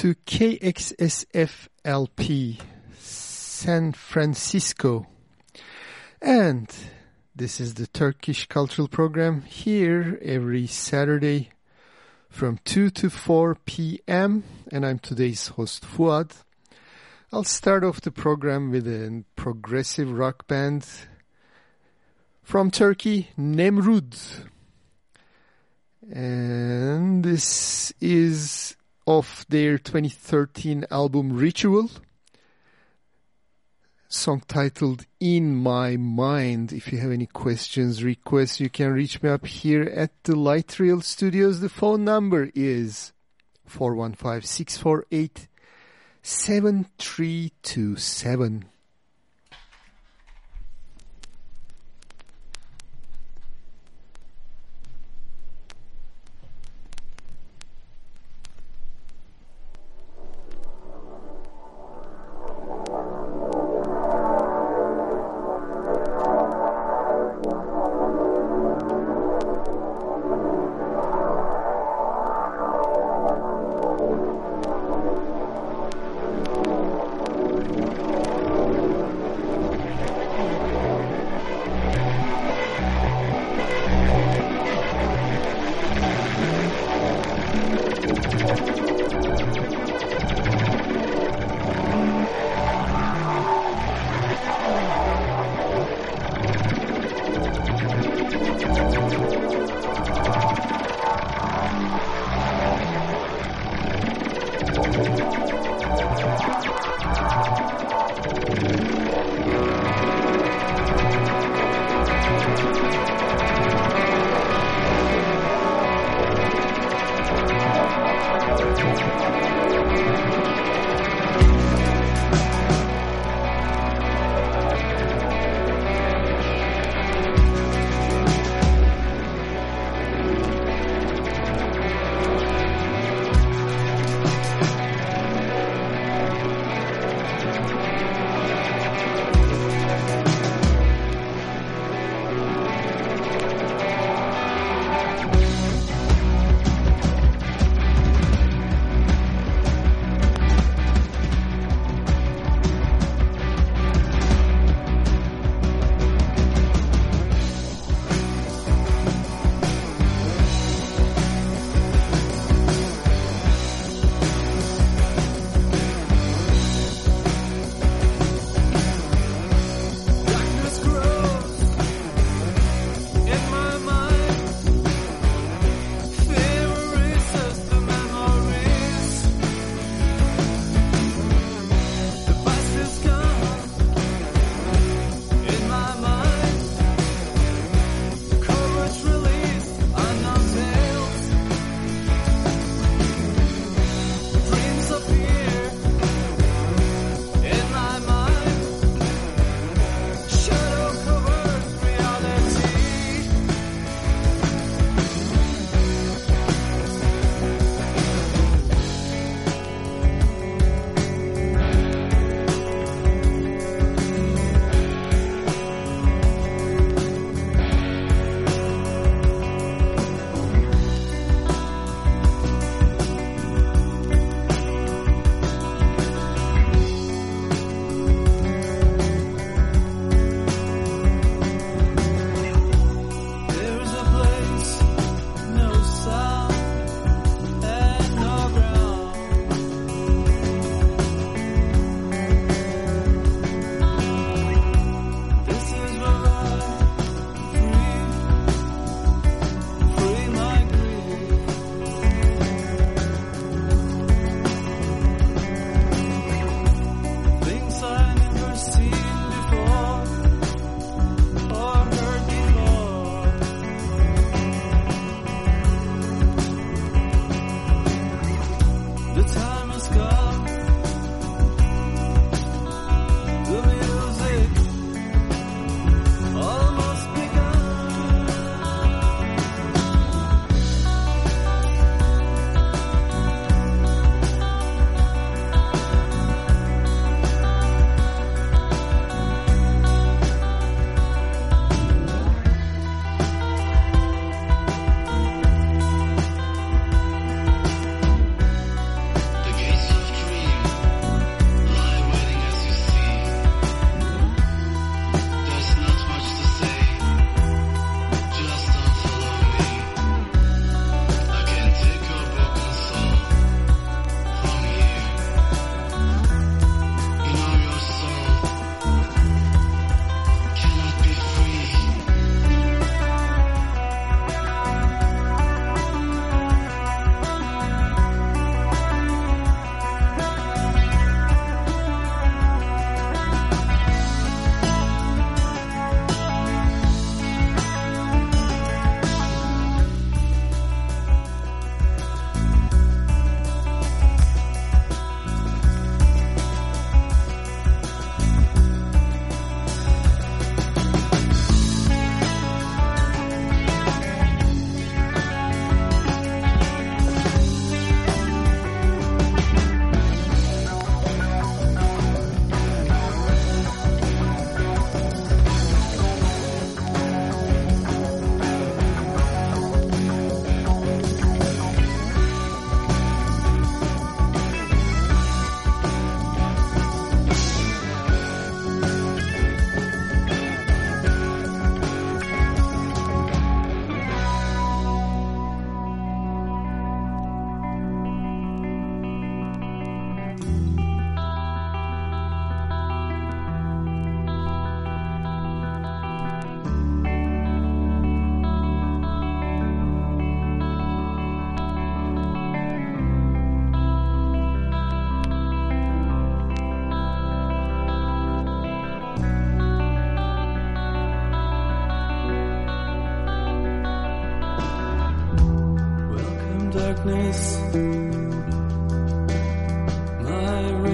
To KXSFLP San Francisco. And this is the Turkish Cultural Program here every Saturday from 2 to 4 p.m. And I'm today's host, Fuad. I'll start off the program with a progressive rock band from Turkey, Nemrud. And this is of their 2013 album Ritual. Song titled In My Mind. If you have any questions, requests, you can reach me up here at the Light Rail Studios. The phone number is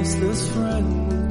415-648-7327.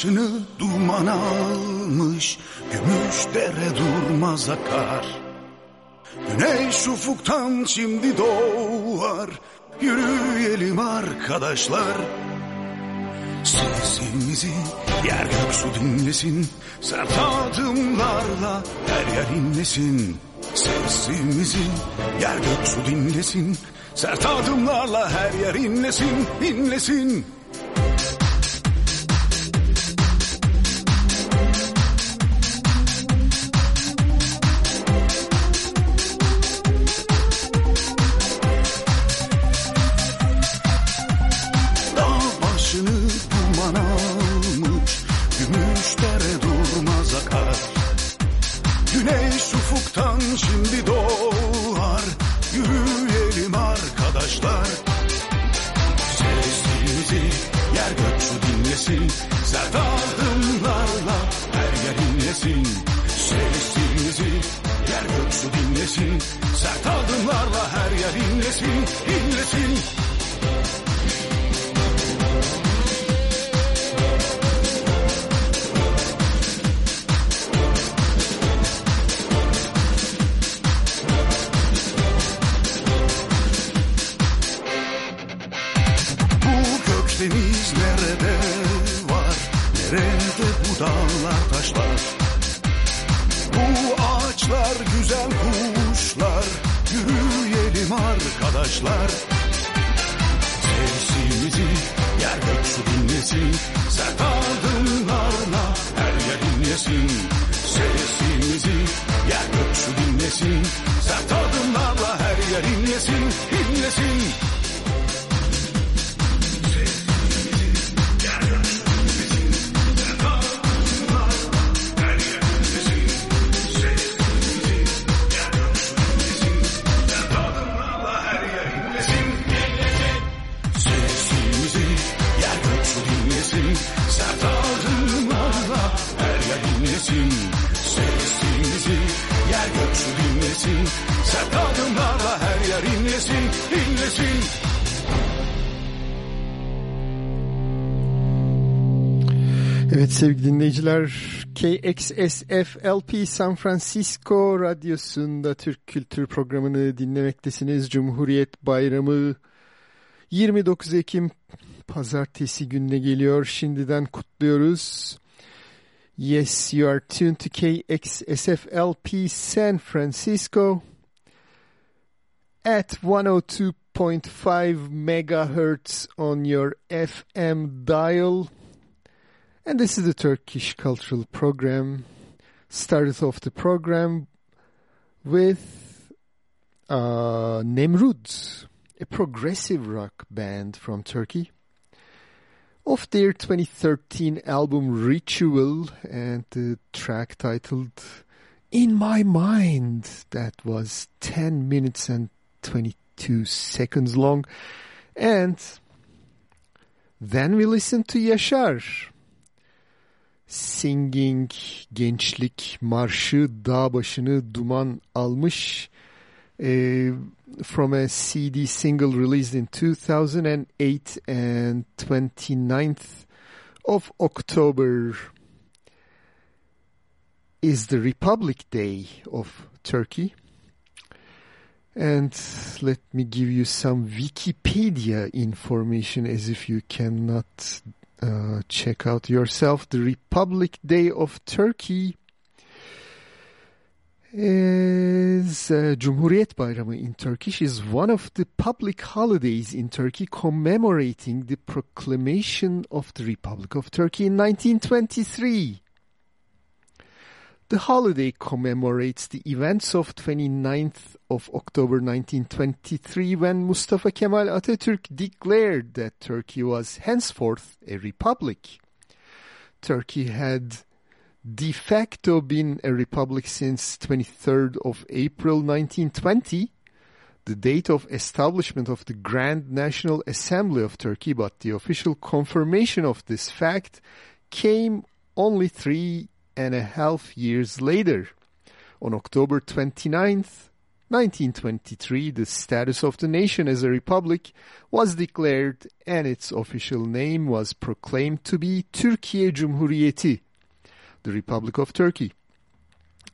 Başını duman almış Gümüş dere durmaz akar. Güneş ufuktan şimdi doğar Yürüyelim arkadaşlar. Sesimizi yer gök su dinlesin Sert adımlarla her yer inlesin. Sesimizi yer gök su dinlesin Sert adımlarla her yer inlesin, inlesin. Sevgili dinleyiciler KXSFLP San Francisco Radyosu'nda Türk Kültür Programı'nı dinlemektesiniz. Cumhuriyet Bayramı 29 Ekim Pazartesi gününe geliyor. Şimdiden kutluyoruz. Yes, you are tuned to KXSFLP San Francisco at 102.5 megahertz on your FM dial. And this is the Turkish Cultural Program. Started off the program with uh, Nemrud, a progressive rock band from Turkey. Of their 2013 album Ritual and the track titled In My Mind, that was 10 minutes and 22 seconds long. And then we listened to Yaşar Singing Gençlik Marşı Dağ Başını Duman Almış from a CD single released in 2008 and 29th of October is the Republic Day of Turkey. And let me give you some Wikipedia information as if you cannot uh, check out yourself. The Republic Day of Turkey is uh, Cumhuriyet Bayramı in Turkish is one of the public holidays in Turkey commemorating the proclamation of the Republic of Turkey in 1923. The holiday commemorates the events of 29th of October 1923 when Mustafa Kemal Atatürk declared that Turkey was henceforth a republic. Turkey had de facto been a republic since 23rd of April 1920, the date of establishment of the Grand National Assembly of Turkey, but the official confirmation of this fact came only three and a half years later. On October 29th, 1923, the status of the nation as a republic was declared and its official name was proclaimed to be Türkiye Cumhuriyeti, the Republic of Turkey.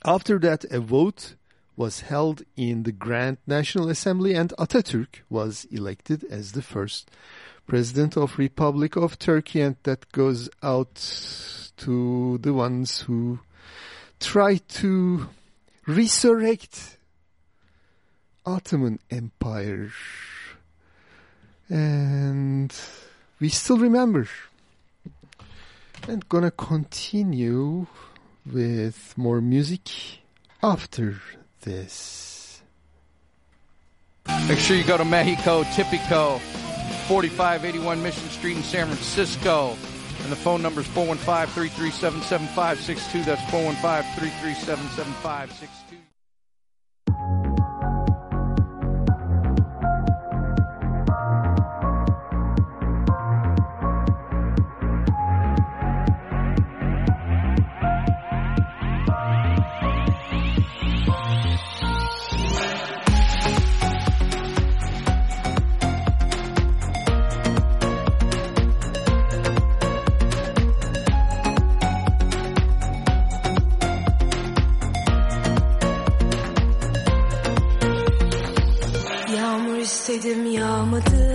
After that, a vote was held in the Grand National Assembly and Atatürk was elected as the first president of Republic of Turkey and that goes out to the ones who try to resurrect Ottoman Empire. And we still remember. And gonna continue with more music after this. Make sure you go to Mexico Tipico, 4581 Mission Street in San Francisco. And the phone number is 415-337-7562. That's 415-337-7562. Dedim yağmadı.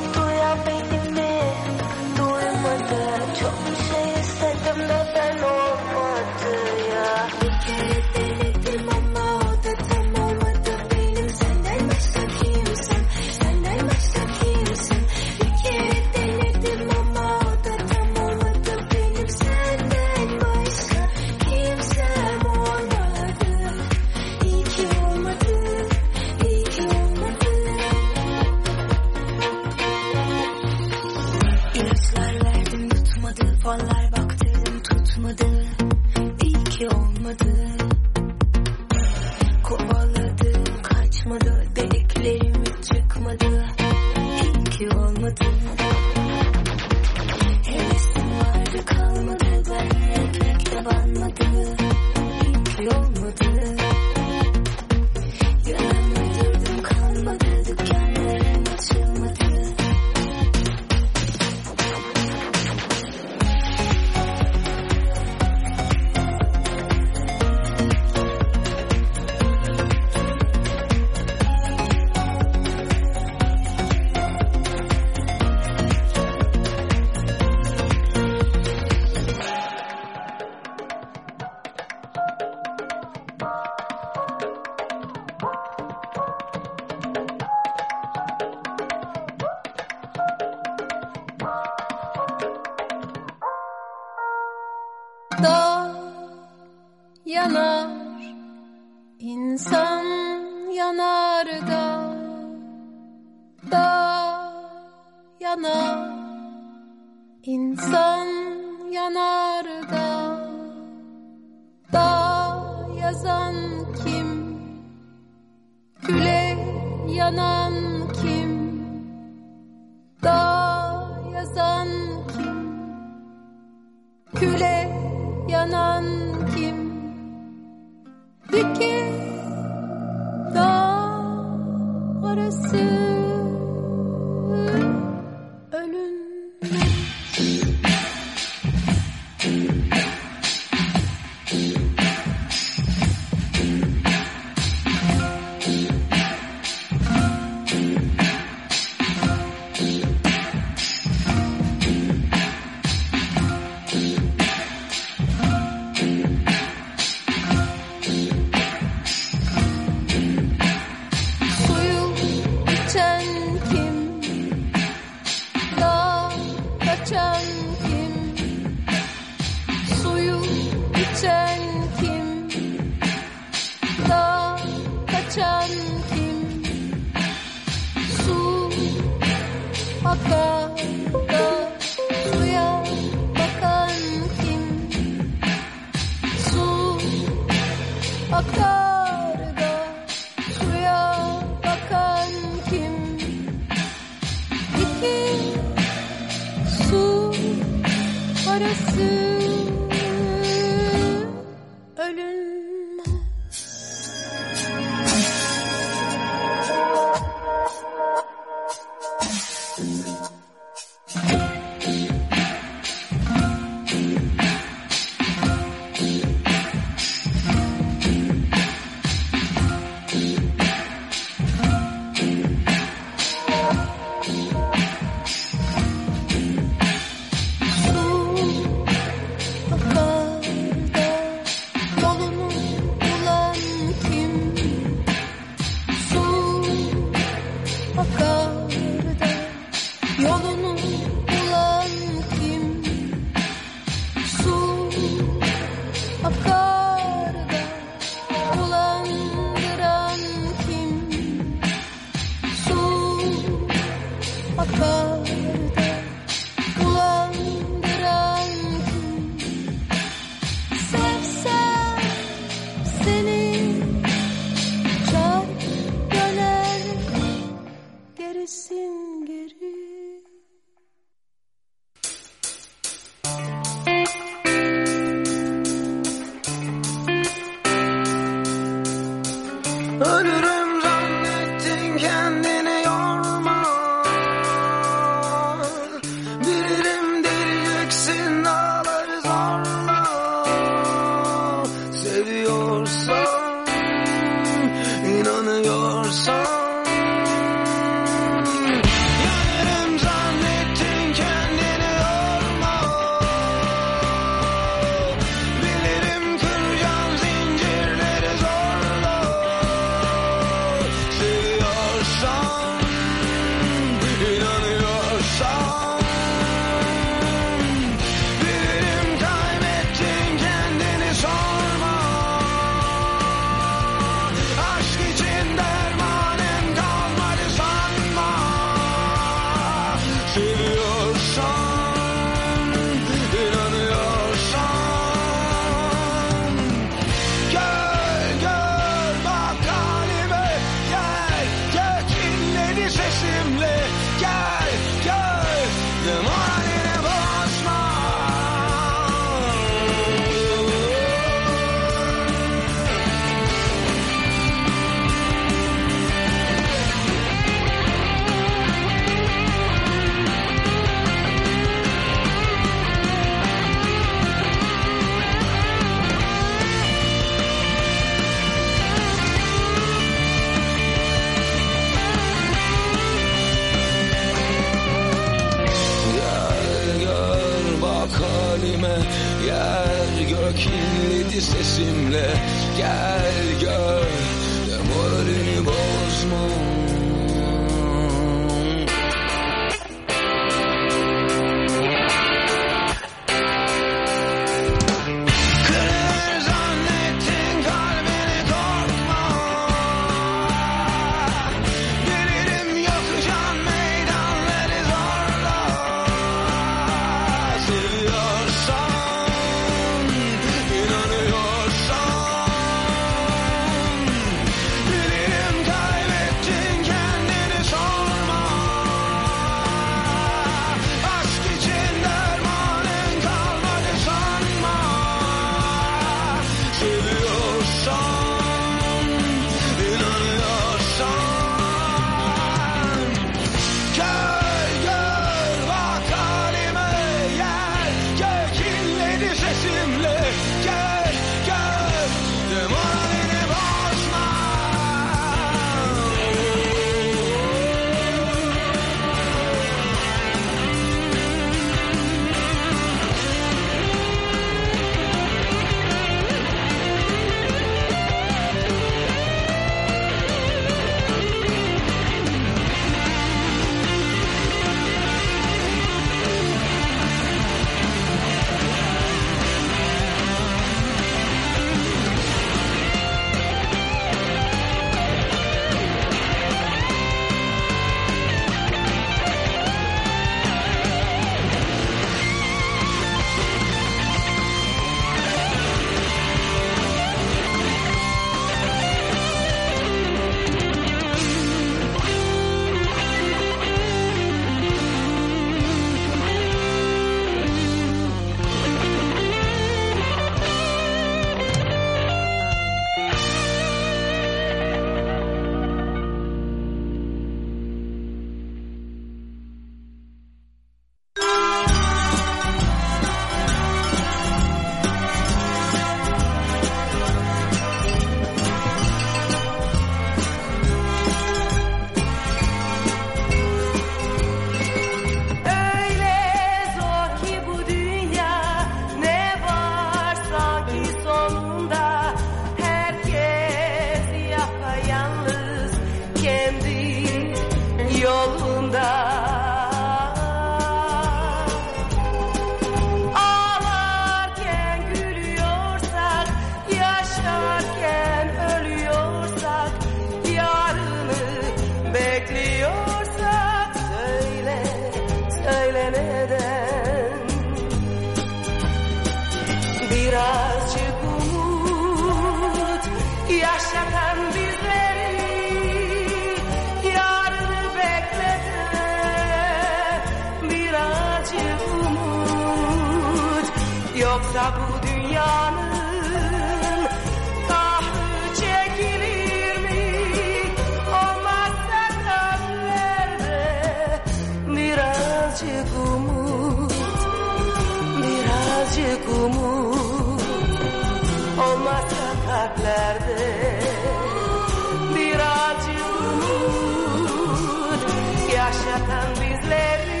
Russia and these ladies.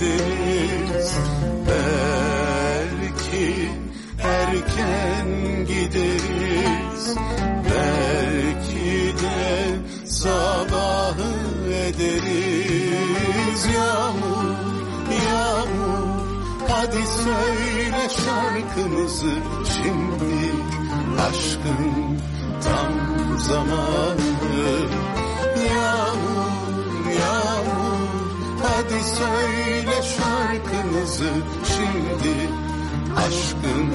gideriz. Belki erken gideriz. Belki de sabahı ederiz. Yağmur yağmur hadi söyle şarkımızı. Şimdi aşkın tam zamanı. Yağmur yağmur. Hadi söyle şarkımızı şimdi. Aşkın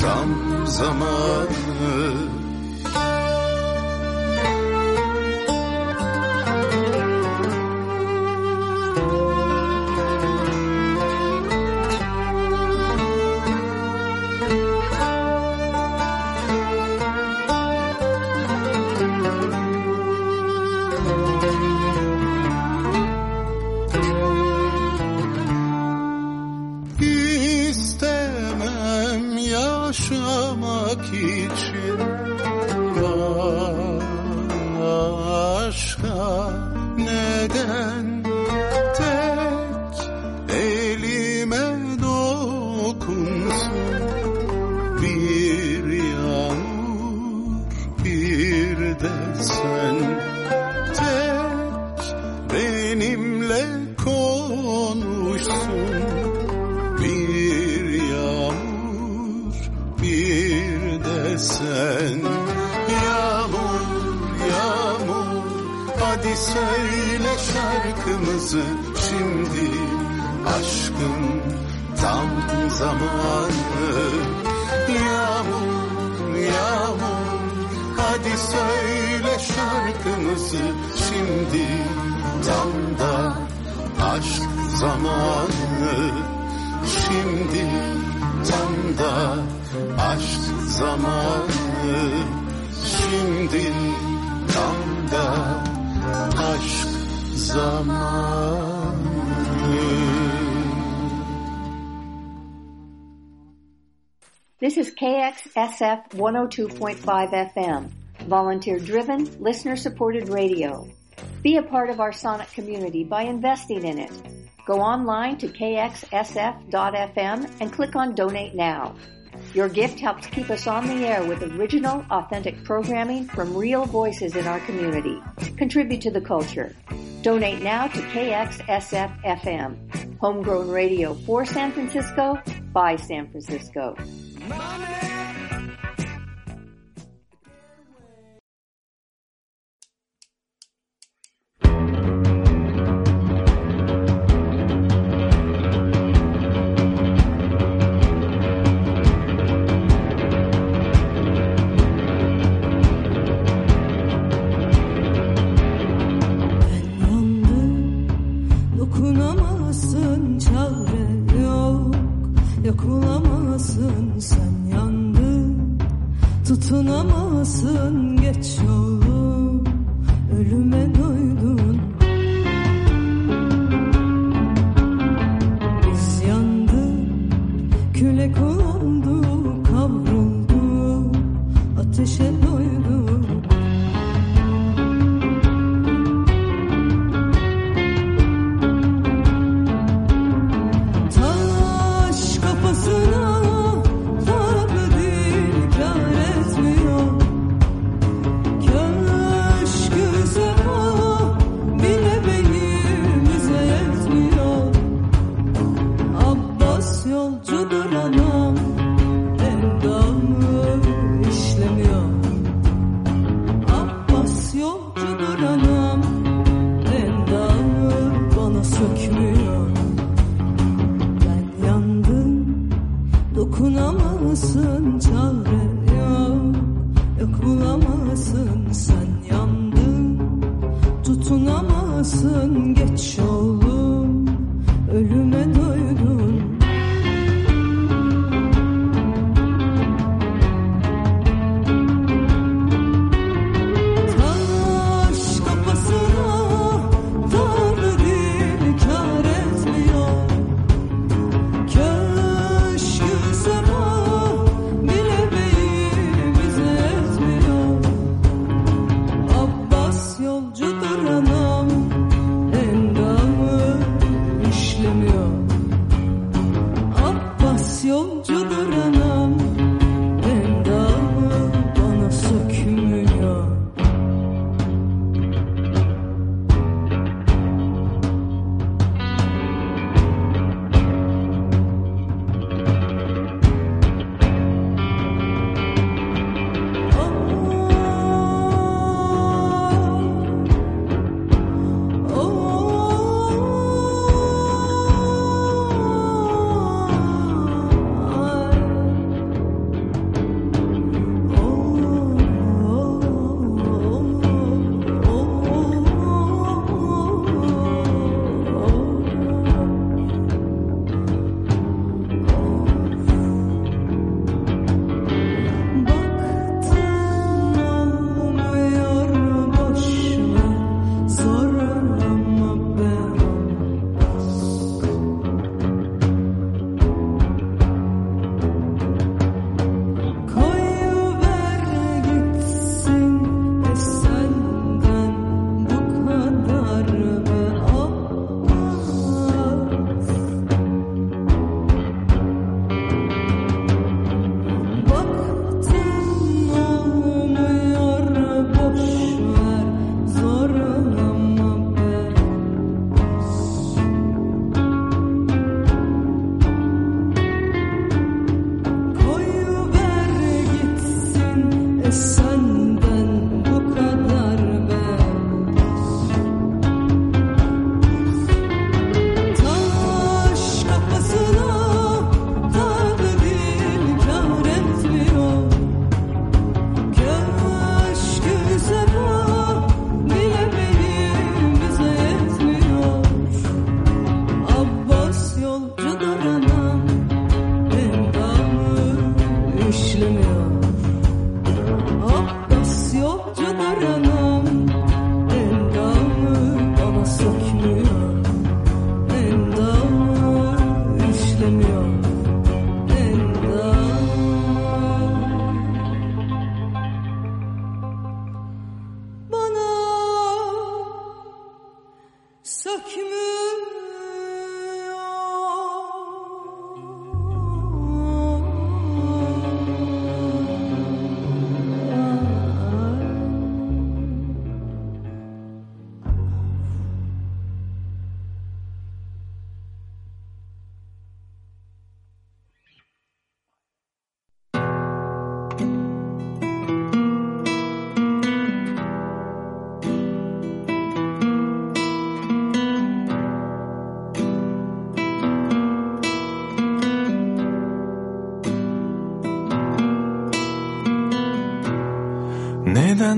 tam zamanı KXSF 102.5 FM, volunteer driven, listener supported radio. Be a part of our Sonic community by investing in it. Go online to kxsf.fm and click on Donate Now. Your gift helps keep us on the air with original, authentic programming from real voices in our community. Contribute to the culture. Donate now to KXSF FM, homegrown radio for San Francisco by San Francisco. olmasın geç olur.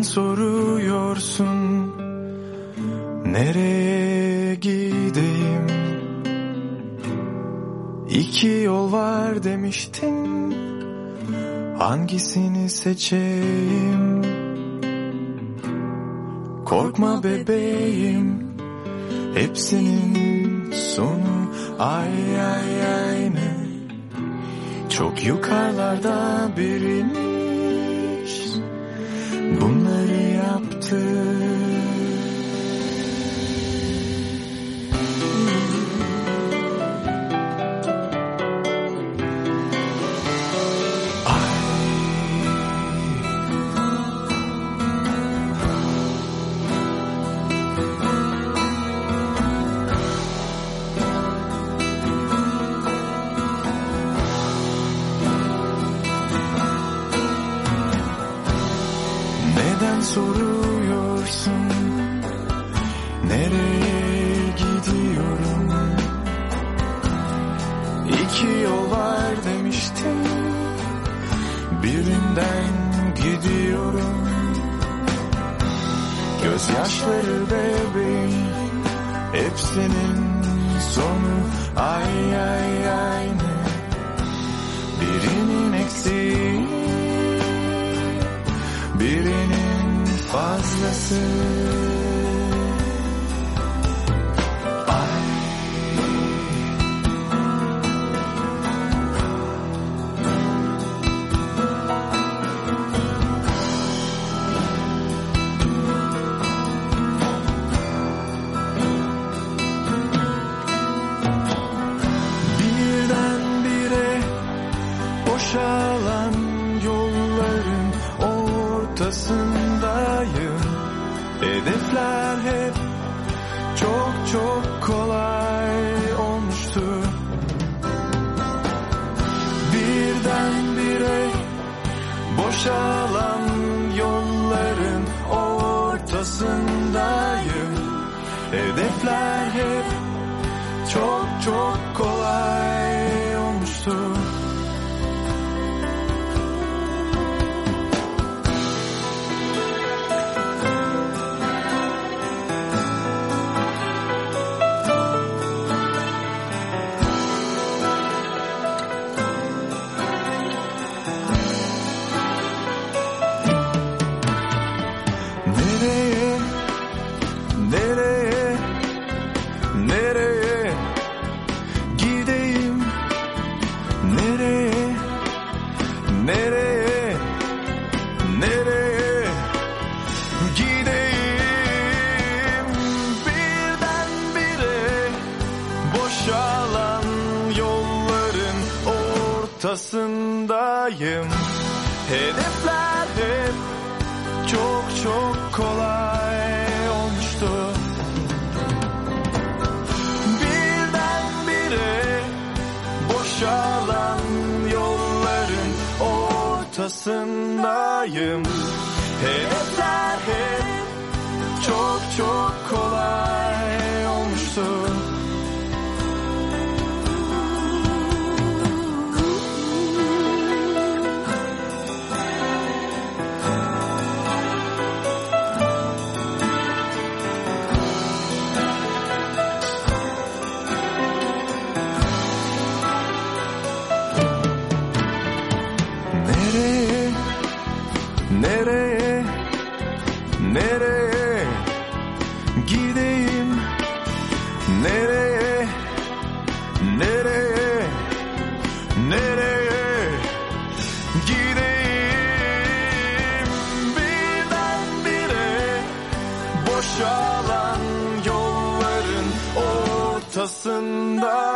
Soruyorsun? Nereye gideyim? İki yol var demiştin. Hangisini seçeyim? Korkma bebeğim. Hepsinin sonu ay ay aynı Çok yukarılarda biriymiş yaptı Hedefler hep çok çok kolay olmuştu Birdenbire boşalan yolların ortasındayım. Hedefler hep çok çok kolay olmuştu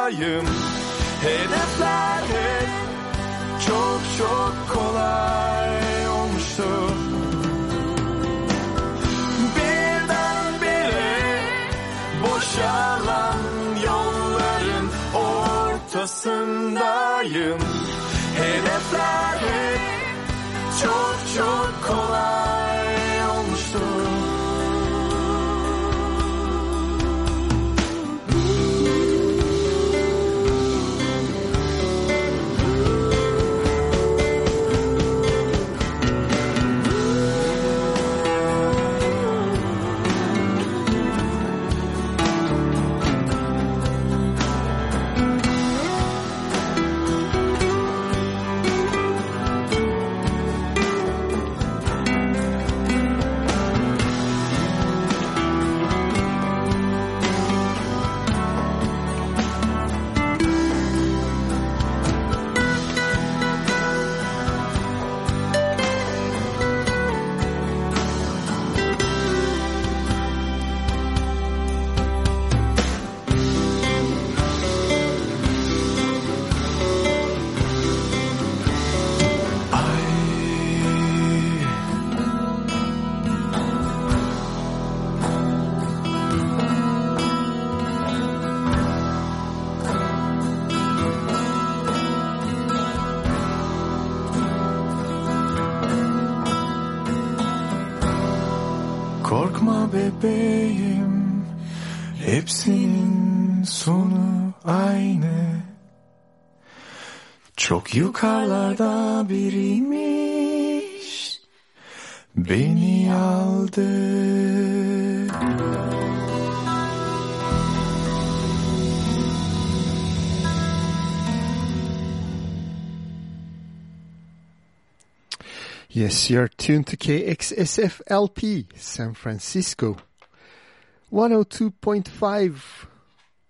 ortasındayım. Hedefler hep çok çok kolay olmuştu Birdenbire boşalan yolların ortasındayım Hedefler hep çok çok kolay Biriymiş Beni aldı Yes, you're tuned to KXSFLP, San Francisco. 102.5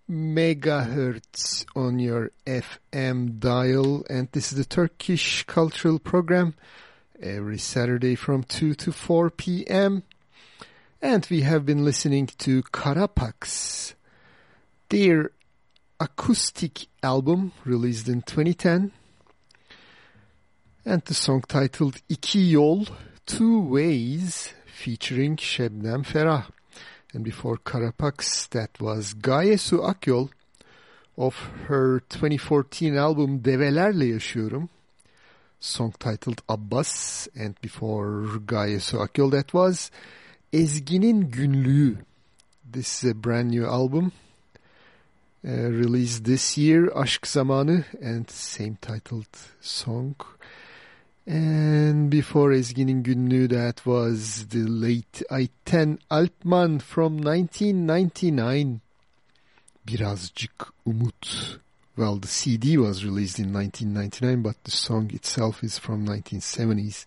megahertz on your FM dial. And this is the Turkish Cultural Program every Saturday from 2 to 4 p.m. And we have been listening to Karapaks, their acoustic album released in 2010 and the song titled İki Yol, Two Ways, featuring Şebnem Ferah. And before Karapaks, that was Gaye Su Akyol of her 2014 album Develerle Yaşıyorum, song titled Abbas. And before Gaye Su Akyol, that was Ezginin Günlüğü. This is a brand new album. Uh, released this year, Aşk Zamanı, and same titled song. And before Ezginin Günlüğü, that was the late Ayten Alpman from 1999. Birazcık Umut. Well, the CD was released in 1999, but the song itself is from 1970s.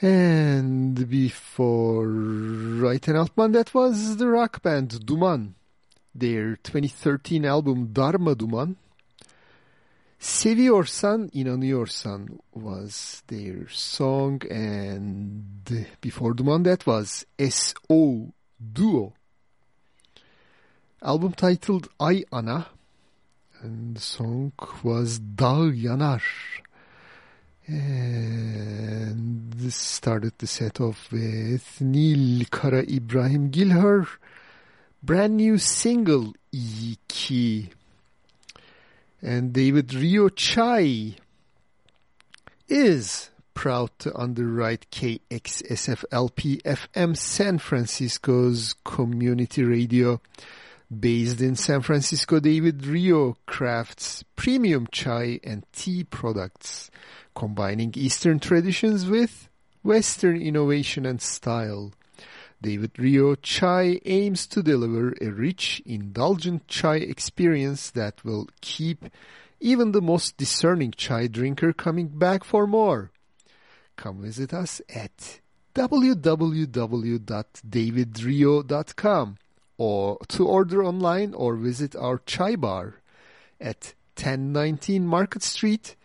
And before Ayten Alpman, that was the rock band Duman. Their 2013 album Darmaduman. Seviyorsan inanıyorsan was their song and before Duman that was S.O. Duo. Album titled Ay Ana and the song was Dağ Yanar. And this started the set off with Nil Karaibrahimgil her brand new single İyi and David Rio Chai is proud to underwrite KXSFLP FM San Francisco's community radio. Based in San Francisco, David Rio crafts premium chai and tea products, combining Eastern traditions with Western innovation and style. David Rio Chai aims to deliver a rich, indulgent chai experience that will keep even the most discerning chai drinker coming back for more. Come visit us at www.davidrio.com or to order online or visit our chai bar at 1019 Market Street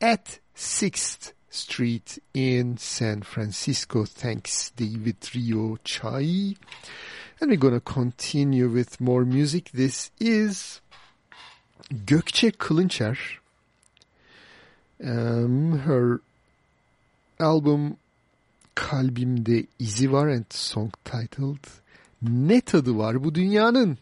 at 6th Street in San Francisco. Thanks, David Rio Chai. And we're going to continue with more music. This is Gökçe Kılınçer. Um, her album Kalbimde İzi Var and song titled Ne Tadı Var Bu Dünyanın?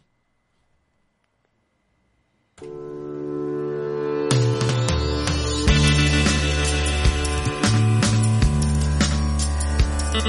Ne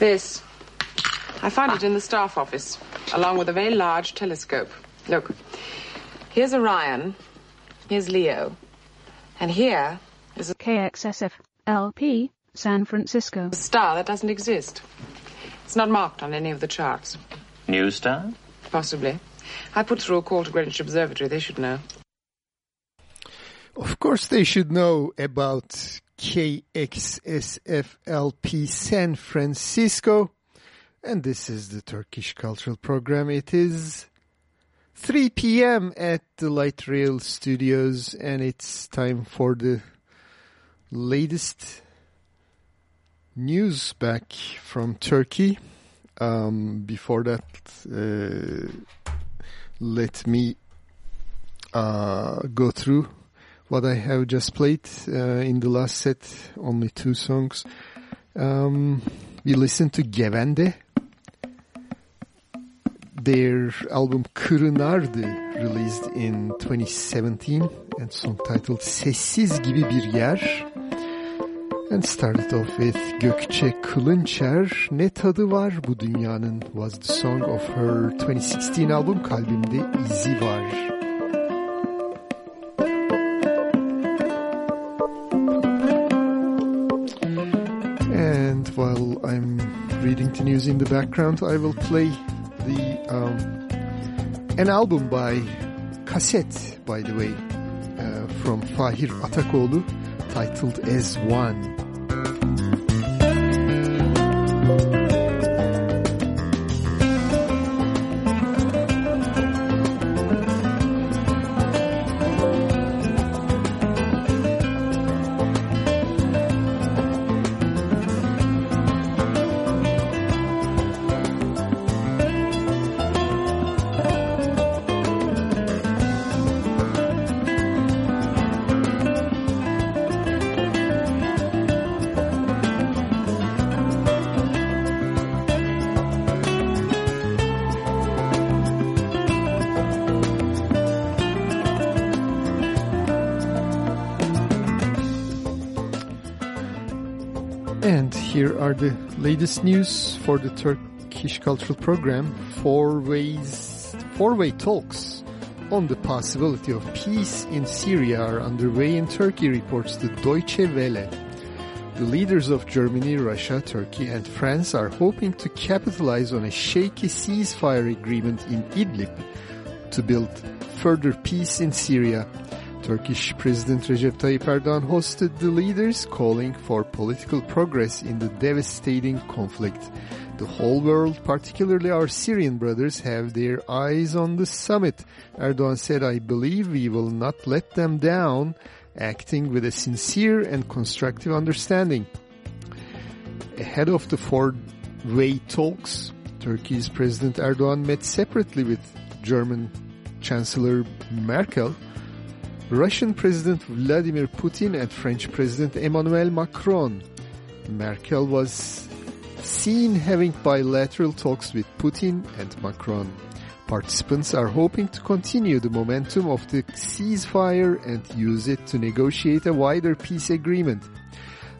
This. I found it in the staff office, along with a very large telescope. Look, here's Orion, here's Leo, and here is a KXSF LP San Francisco. star that doesn't exist. It's not marked on any of the charts. New star? Possibly. I put through a call to Greenwich Observatory. They should know. Of course, they should know about KXSFLP San Francisco. And this is the Turkish Cultural Program. It is 3 p.m. at the Light Rail Studios, and it's time for the latest news back from Turkey. Um, before that, uh, let me uh, go through what I have just played uh, in the last set. Only two songs. Um, we listened to Gevende. Their album Kırınardı released in 2017 and song titled Sessiz Gibi Bir Yer and started off with Gökçe Kılınçer Ne Tadı Var Bu Dünyanın was the song of her 2016 album Kalbimde İzi Var. While I'm reading the news in the background, I will play the um, an album by Cassette, by the way, uh, from Fahir Atakoğlu, titled As One. Are the latest news for the Turkish Cultural Program. Four ways, four-way talks on the possibility of peace in Syria are underway in Turkey, reports the Deutsche Welle. The leaders of Germany, Russia, Turkey, and France are hoping to capitalize on a shaky ceasefire agreement in Idlib to build further peace in Syria. Turkish President Recep Tayyip Erdogan hosted the leaders calling for political progress in the devastating conflict. The whole world, particularly our Syrian brothers, have their eyes on the summit. Erdogan said, I believe we will not let them down, acting with a sincere and constructive understanding. Ahead of the four-way talks, Turkey's President Erdogan met separately with German Chancellor Merkel, Russian President Vladimir Putin and French President Emmanuel Macron. Merkel was seen having bilateral talks with Putin and Macron. Participants are hoping to continue the momentum of the ceasefire and use it to negotiate a wider peace agreement.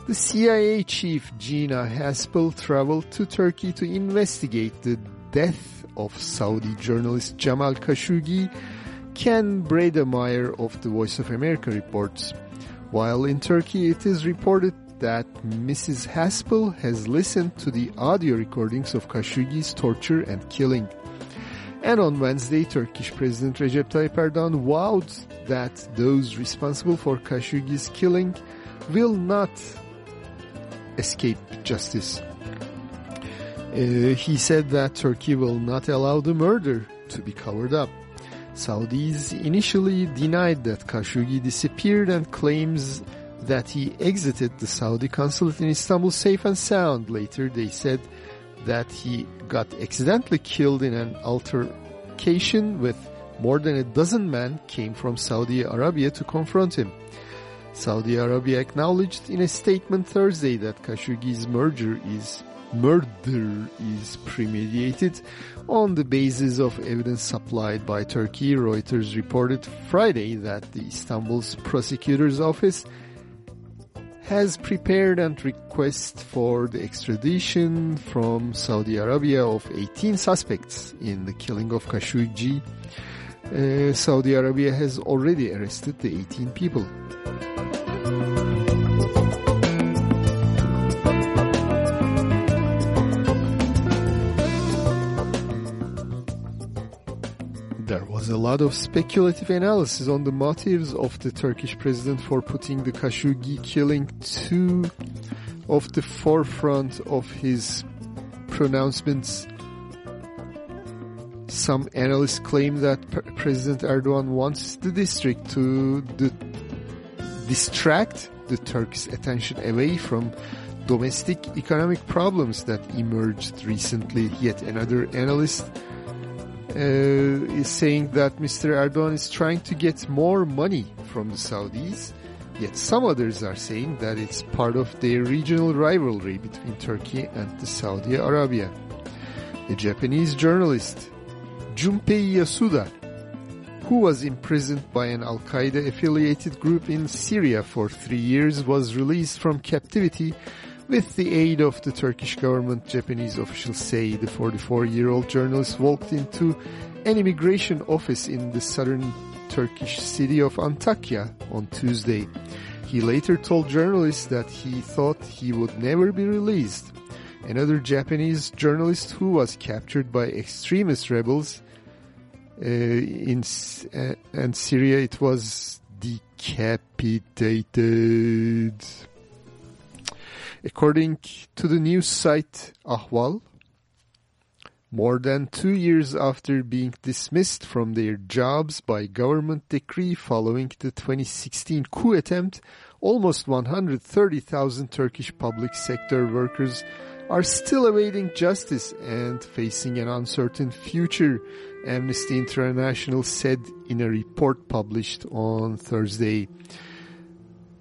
The CIA chief Gina Haspel traveled to Turkey to investigate the death of Saudi journalist Jamal Khashoggi Ken Bredemeier of the Voice of America reports. While in Turkey, it is reported that Mrs. Haspel has listened to the audio recordings of Khashoggi's torture and killing. And on Wednesday, Turkish President Recep Tayyip Erdogan vowed that those responsible for Khashoggi's killing will not escape justice. Uh, he said that Turkey will not allow the murder to be covered up. Saudis initially denied that Khashoggi disappeared and claims that he exited the Saudi consulate in Istanbul safe and sound. Later they said that he got accidentally killed in an altercation with more than a dozen men came from Saudi Arabia to confront him. Saudi Arabia acknowledged in a statement Thursday that Khashoggi's murder is murder is premeditated on the basis of evidence supplied by Turkey. Reuters reported Friday that the Istanbul's prosecutor's office has prepared and request for the extradition from Saudi Arabia of 18 suspects in the killing of Khashoggi. Uh, Saudi Arabia has already arrested the 18 people. A lot of speculative analysis on the motives of the Turkish president for putting the Khashoggi killing to of the forefront of his pronouncements. Some analysts claim that President Erdogan wants the district to distract the Turks' attention away from domestic economic problems that emerged recently. Yet another analyst Uh, is saying that Mr. Erdogan is trying to get more money from the Saudis. Yet some others are saying that it's part of their regional rivalry between Turkey and the Saudi Arabia. A Japanese journalist, Junpei Yasuda, who was imprisoned by an Al-Qaeda affiliated group in Syria for three years, was released from captivity with the aid of the Turkish government, Japanese officials say the 44-year-old journalist walked into an immigration office in the southern Turkish city of Antakya on Tuesday. He later told journalists that he thought he would never be released. Another Japanese journalist who was captured by extremist rebels uh, in uh, and Syria, it was decapitated. According to the news site Ahval, more than two years after being dismissed from their jobs by government decree following the 2016 coup attempt, almost 130,000 Turkish public sector workers are still awaiting justice and facing an uncertain future, Amnesty International said in a report published on Thursday.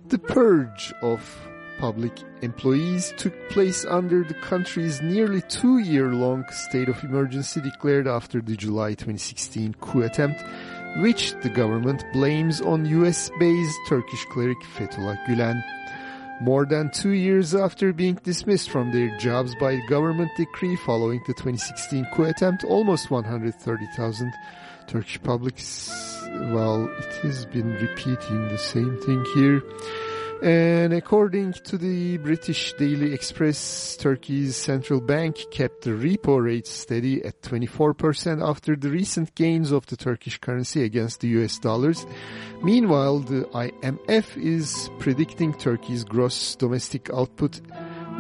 The purge of public employees took place under the country's nearly two-year-long state of emergency declared after the July 2016 coup attempt, which the government blames on US-based Turkish cleric Fethullah Gülen. More than two years after being dismissed from their jobs by government decree following the 2016 coup attempt, almost 130,000 Turkish publics, well, it has been repeating the same thing here. And according to the British Daily Express, Turkey's central bank kept the repo rate steady at 24% after the recent gains of the Turkish currency against the US dollars. Meanwhile, the IMF is predicting Turkey's gross domestic output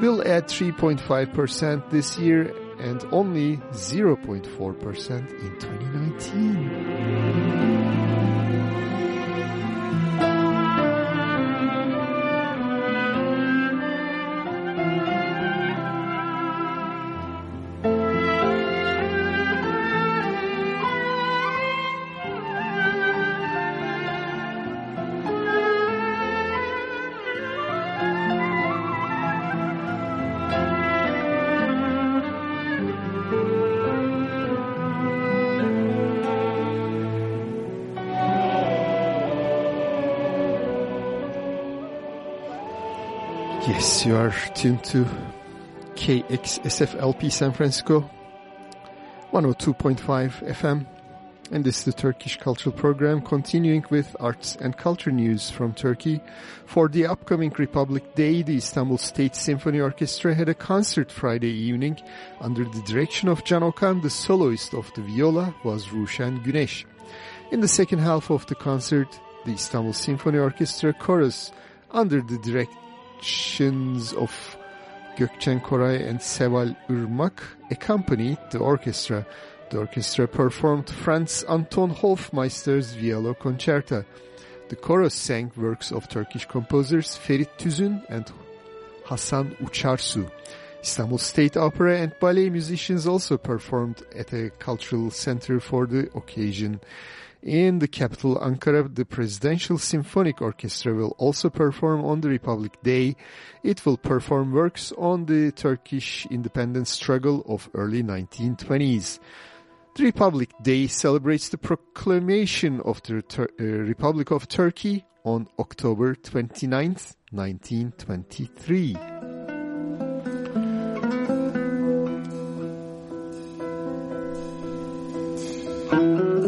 will add 3.5% this year and only 0.4% in 2019. You are tuned to KXSFLP San Francisco, 102.5 FM, and this is the Turkish Cultural Program continuing with arts and culture news from Turkey. For the upcoming Republic Day, the Istanbul State Symphony Orchestra had a concert Friday evening under the direction of Can Okan. The soloist of the viola was Ruşen Güneş. In the second half of the concert, the Istanbul Symphony Orchestra chorus under the directions of Gökçen Koray and Seval Irmak accompanied the orchestra. The orchestra performed Franz Anton Hofmeister's Viola Concerta. The chorus sang works of Turkish composers Ferit Tüzün and Hasan Uçarsu. Istanbul State Opera and Ballet musicians also performed at a cultural center for the occasion. In the capital Ankara, the Presidential Symphonic Orchestra will also perform on the Republic Day. It will perform works on the Turkish independence struggle of early 1920s. The Republic Day celebrates the proclamation of the Tur- uh, Republic of Turkey on October 29th, 1923.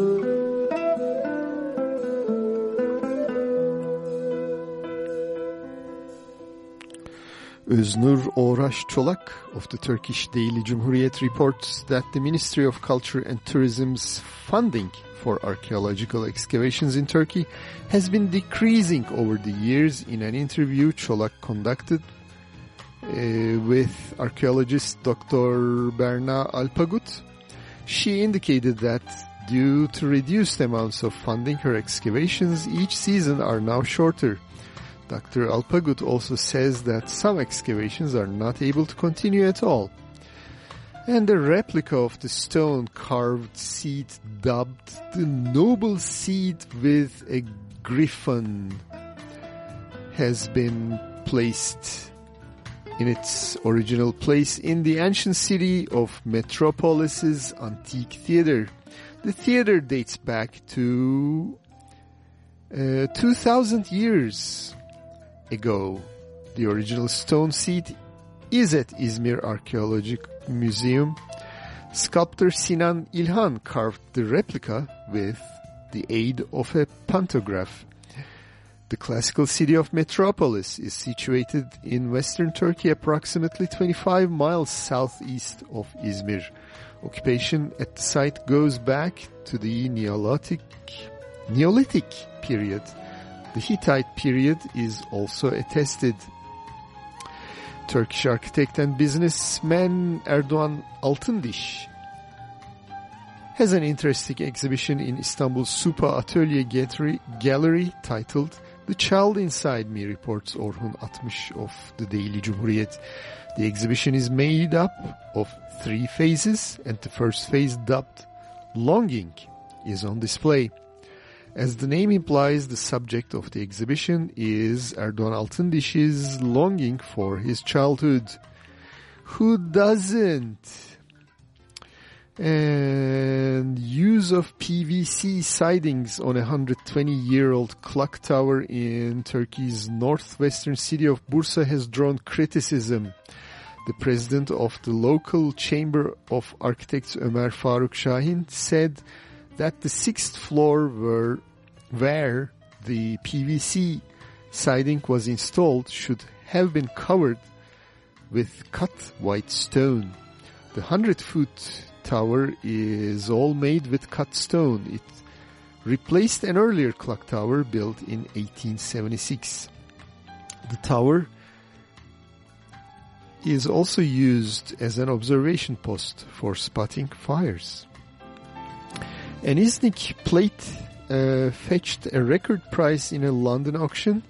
Öznur Oraş Çolak of the Turkish Daily Cumhuriyet reports that the Ministry of Culture and Tourism's funding for archaeological excavations in Turkey has been decreasing over the years in an interview Çolak conducted uh, with archaeologist Dr. Berna Alpagut. She indicated that due to reduced amounts of funding, her excavations each season are now shorter. Dr. Alpagut also says that some excavations are not able to continue at all. And a replica of the stone carved seat dubbed the noble seat with a griffin has been placed in its original place in the ancient city of Metropolis's antique theater. The theater dates back to uh, 2000 years ago. The original stone seat is at İzmir Archaeological Museum. Sculptor Sinan İlhan carved the replica with the aid of a pantograph. The classical city of Metropolis is situated in western Turkey approximately 25 miles southeast of İzmir. Occupation at the site goes back to the Neolithic, Neolithic period. The Hittite period is also attested. Turkish architect and businessman Erdoğan Altındiş has an interesting exhibition in Istanbul Supa Atölye Gallery, Gallery titled The Child Inside Me, reports Orhun Atmış of the Daily Cumhuriyet. The exhibition is made up of three phases and the first phase dubbed Longing is on display. As the name implies, the subject of the exhibition is Erdoğan Altındiş's longing for his childhood. Who doesn't? And use of PVC sidings on a 120-year-old clock tower in Turkey's northwestern city of Bursa has drawn criticism. The president of the local chamber of architects, Ömer Faruk Şahin, said that the sixth floor were, where the PVC siding was installed should have been covered with cut white stone. The 100-foot tower is all made with cut stone. It replaced an earlier clock tower built in 1876. The tower is also used as an observation post for spotting fires. An Iznik plate uh, fetched a record price in a London auction.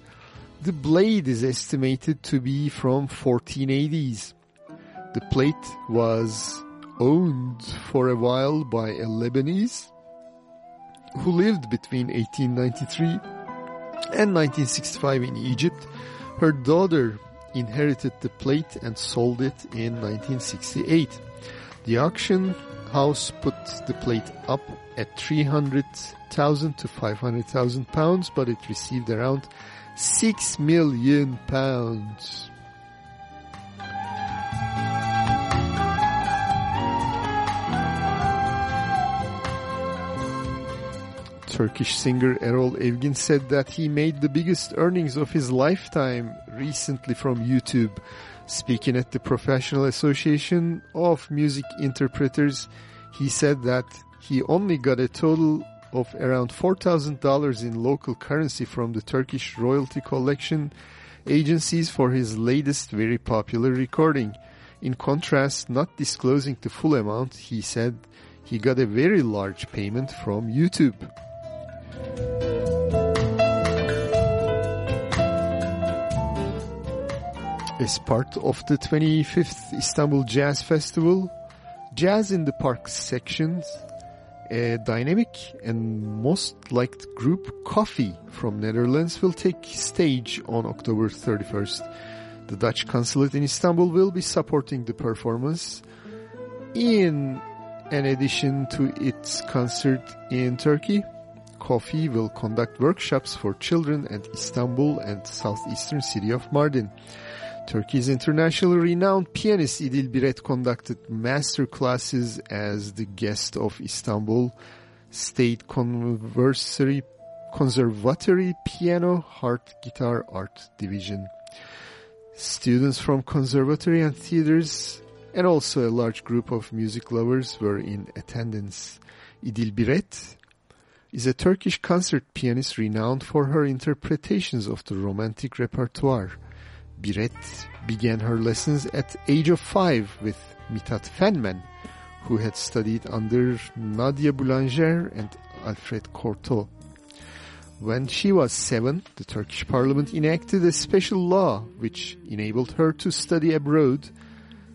The blade is estimated to be from 1480s. The plate was owned for a while by a Lebanese who lived between 1893 and 1965 in Egypt. Her daughter inherited the plate and sold it in 1968. The auction house put the plate up at 300,000 to 500,000 pounds, but it received around 6 million pounds. Turkish singer Erol Evgin said that he made the biggest earnings of his lifetime recently from YouTube. Speaking at the Professional Association of Music Interpreters, he said that he only got a total of around $4,000 in local currency from the Turkish royalty collection agencies for his latest very popular recording. In contrast, not disclosing the full amount, he said he got a very large payment from YouTube. As part of the 25th Istanbul Jazz Festival, Jazz in the Park sections, a dynamic and most liked group Coffee from Netherlands will take stage on October 31st. The Dutch consulate in Istanbul will be supporting the performance in an addition to its concert in Turkey, Coffee will conduct workshops for children at Istanbul and southeastern city of Mardin. Turkey's internationally renowned pianist Idil Biret conducted master classes as the guest of Istanbul State Conservatory, Conservatory Piano Heart Guitar Art Division. Students from conservatory and theaters and also a large group of music lovers were in attendance. Idil Biret is a Turkish concert pianist renowned for her interpretations of the romantic repertoire. Biret began her lessons at age of five with Mithat Fenman, who had studied under Nadia Boulanger and Alfred Cortot. When she was seven, the Turkish parliament enacted a special law which enabled her to study abroad,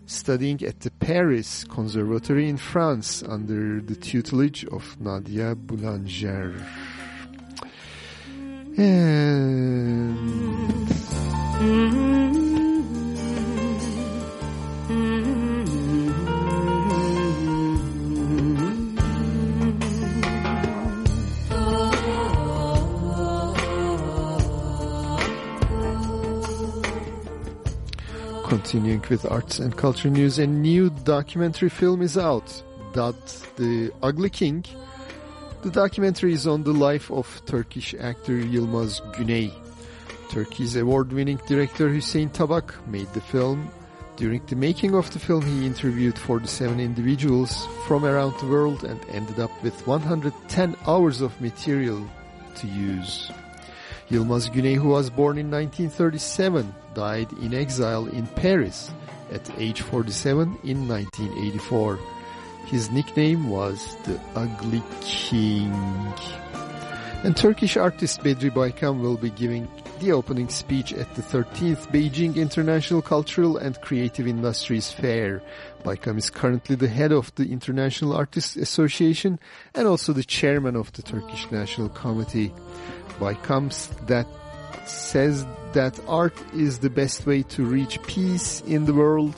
studying at the Paris Conservatory in France under the tutelage of Nadia Boulanger. And Continuing with arts and culture news, a new documentary film is out, dubbed The Ugly King. The documentary is on the life of Turkish actor Yılmaz Güney. Turkey's award-winning director Hüseyin Tabak made the film. During the making of the film, he interviewed 47 individuals from around the world and ended up with 110 hours of material to use. Yılmaz Güney, who was born in 1937, died in exile in Paris at age 47 in 1984. His nickname was the Ugly King. And Turkish artist Bedri Baykam will be giving the opening speech at the 13th Beijing International Cultural and Creative Industries Fair. Baykam is currently the head of the International Artists Association and also the chairman of the Turkish National Committee. Baykam that says that art is the best way to reach peace in the world,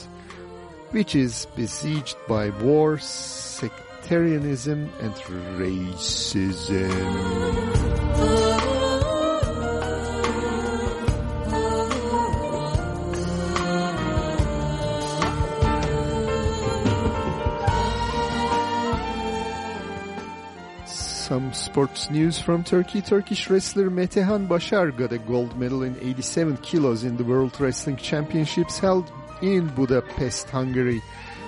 which is besieged by war, sectarianism, and racism. Some sports news from Turkey. Turkish wrestler Metehan Başar got a gold medal in 87 kilos in the World Wrestling Championships held in Budapest, Hungary.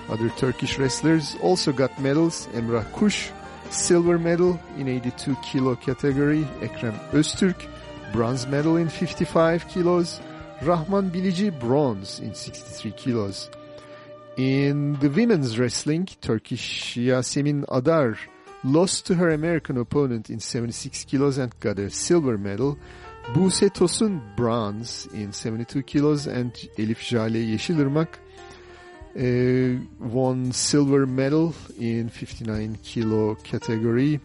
Other Turkish wrestlers also got medals. Emrah Kuş, silver medal in 82 kilo category. Ekrem Öztürk, bronze medal in 55 kilos. Rahman Bilici, bronze in 63 kilos. In the women's wrestling, Turkish Yasemin Adar lost to her American opponent in 76 kilos and got a silver medal. Buse Tosun bronze in 72 kilos and Elif Jale Yeşilırmak uh, won silver medal in 59 kilo category.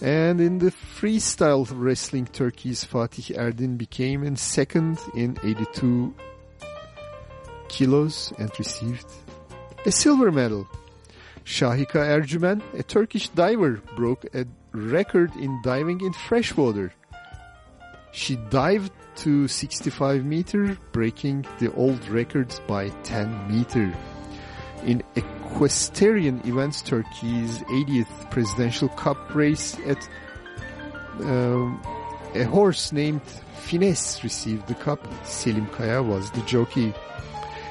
And in the freestyle wrestling, Turkey's Fatih Erdin became in second in 82 kilos and received a silver medal. Şahika Ercümen, a Turkish diver, broke a record in diving in freshwater. She dived to 65 meter, breaking the old records by 10 meter. In equestrian events, Turkey's 80th presidential cup race at um, a horse named Finesse received the cup. Selim Kaya was the jockey.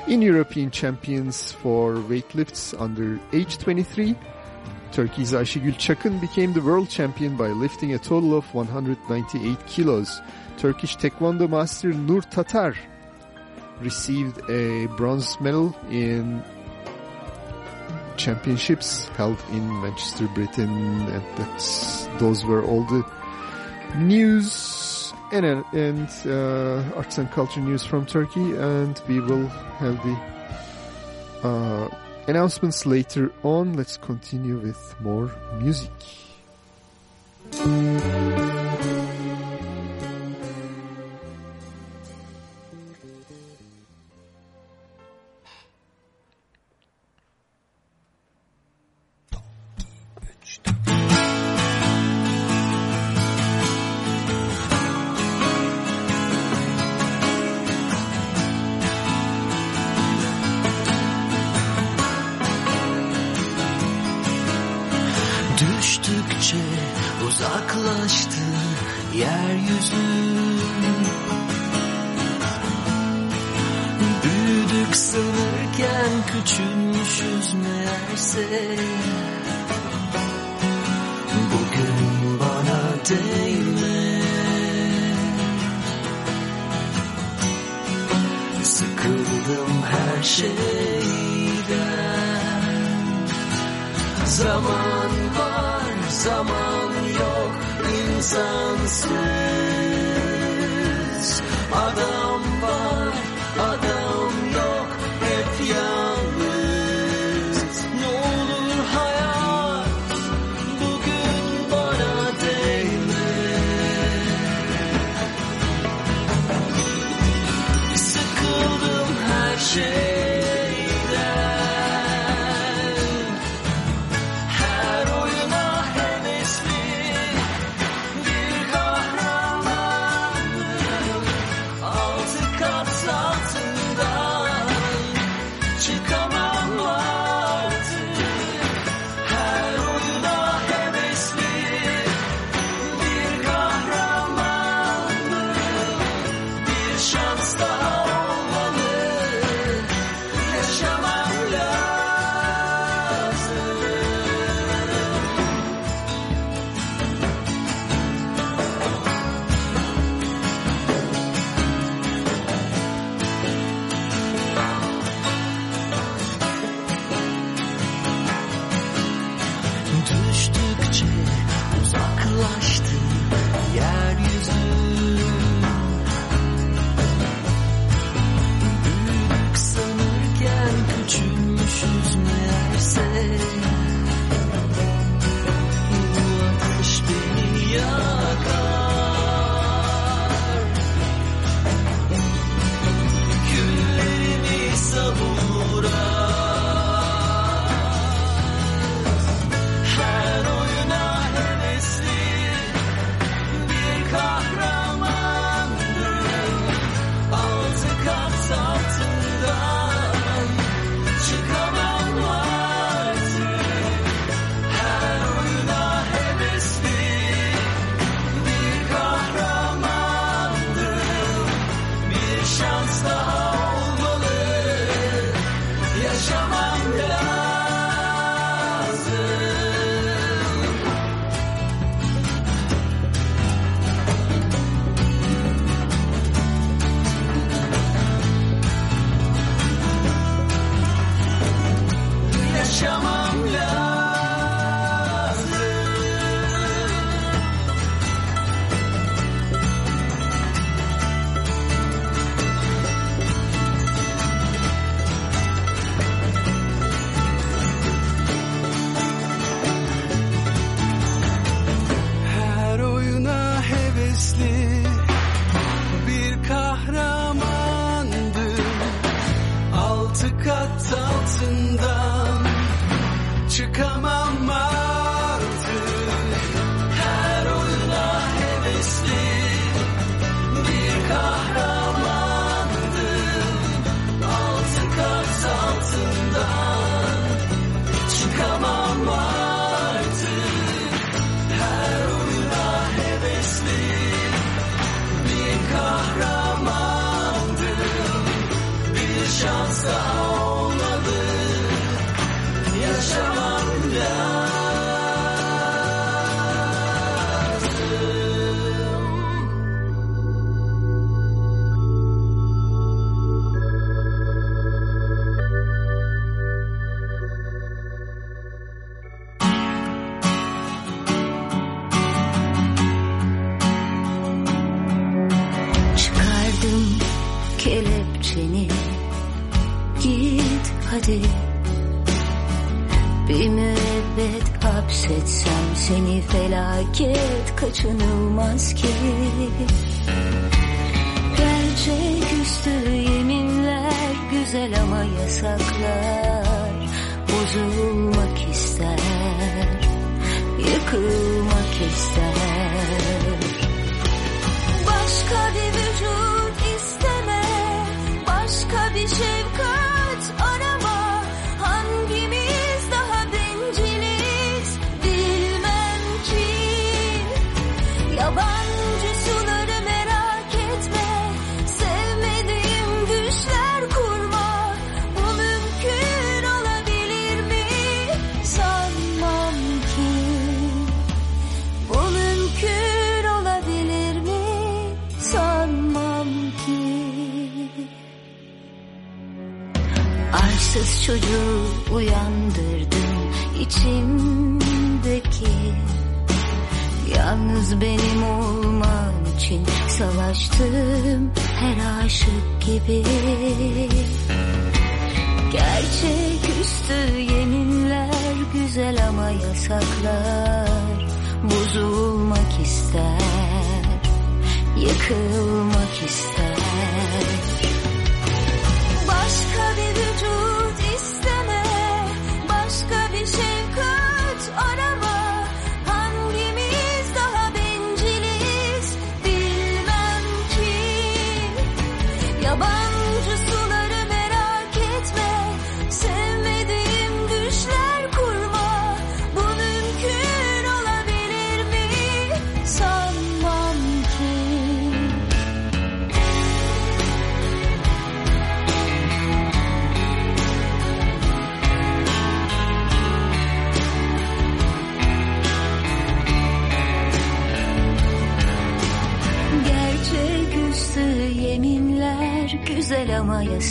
In European champions for weightlifts under age 23, Turkey's Ayşegül Çakın became the world champion by lifting a total of 198 kilos. Turkish Taekwondo master Nur Tatar received a bronze medal in championships held in Manchester, Britain, and that's, those were all the news and, and uh, arts and culture news from Turkey, and we will have the uh, announcements later on. Let's continue with more music.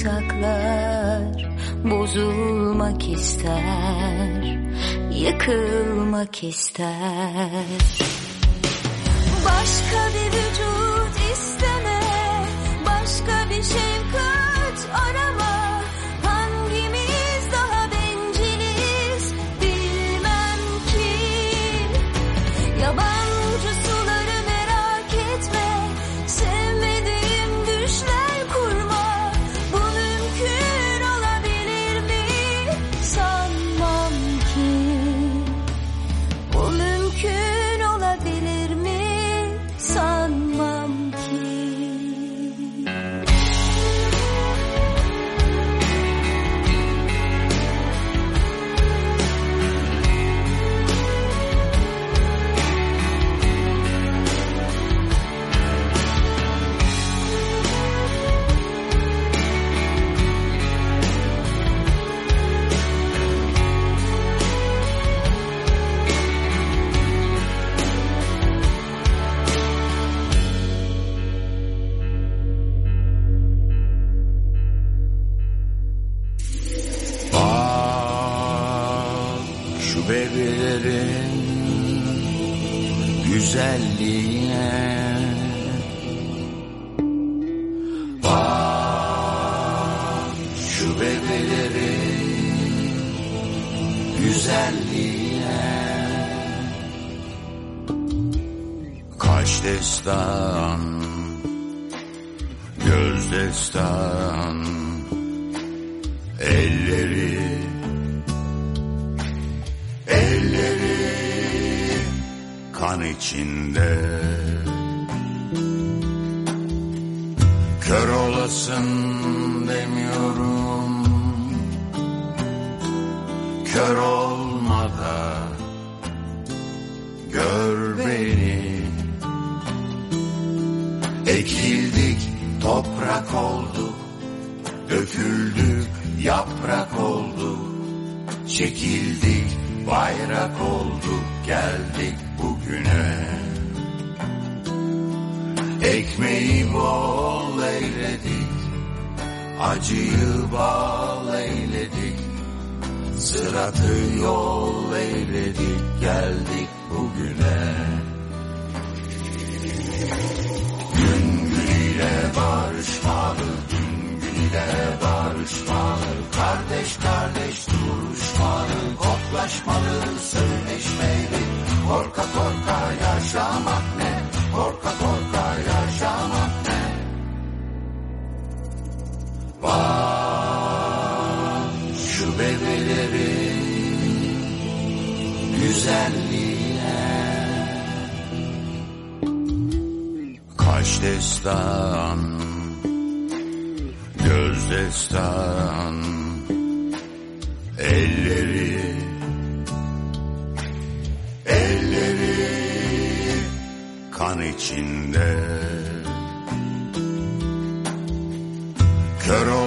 saklar Bozulmak ister Yıkılmak ister. Başka bir vücut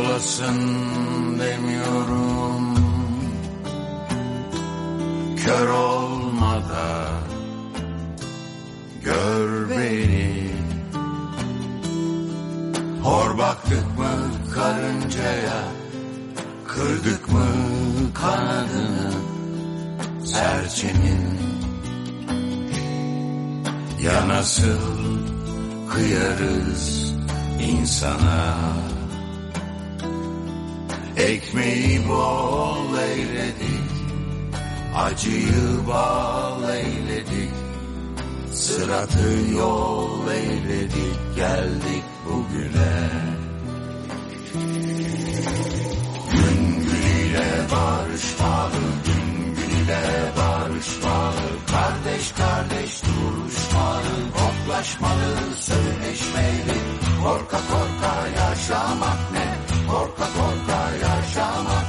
olasın demiyorum. Kör olmada gör beni. Hor baktık mı karıncaya Kırdık mı kanadını serçenin. Ya nasıl kıyarız insana? Ekmeği bol eyledik, acıyı bal eyledik, sıratı yol eyledik, geldik bugüne. Gün günüyle barışmalı, gün günüyle barışmalı, kardeş kardeş duruşmalı, hoplaşmalı, söyleşmeli, korka korka yaşamak ne, korka korka Sama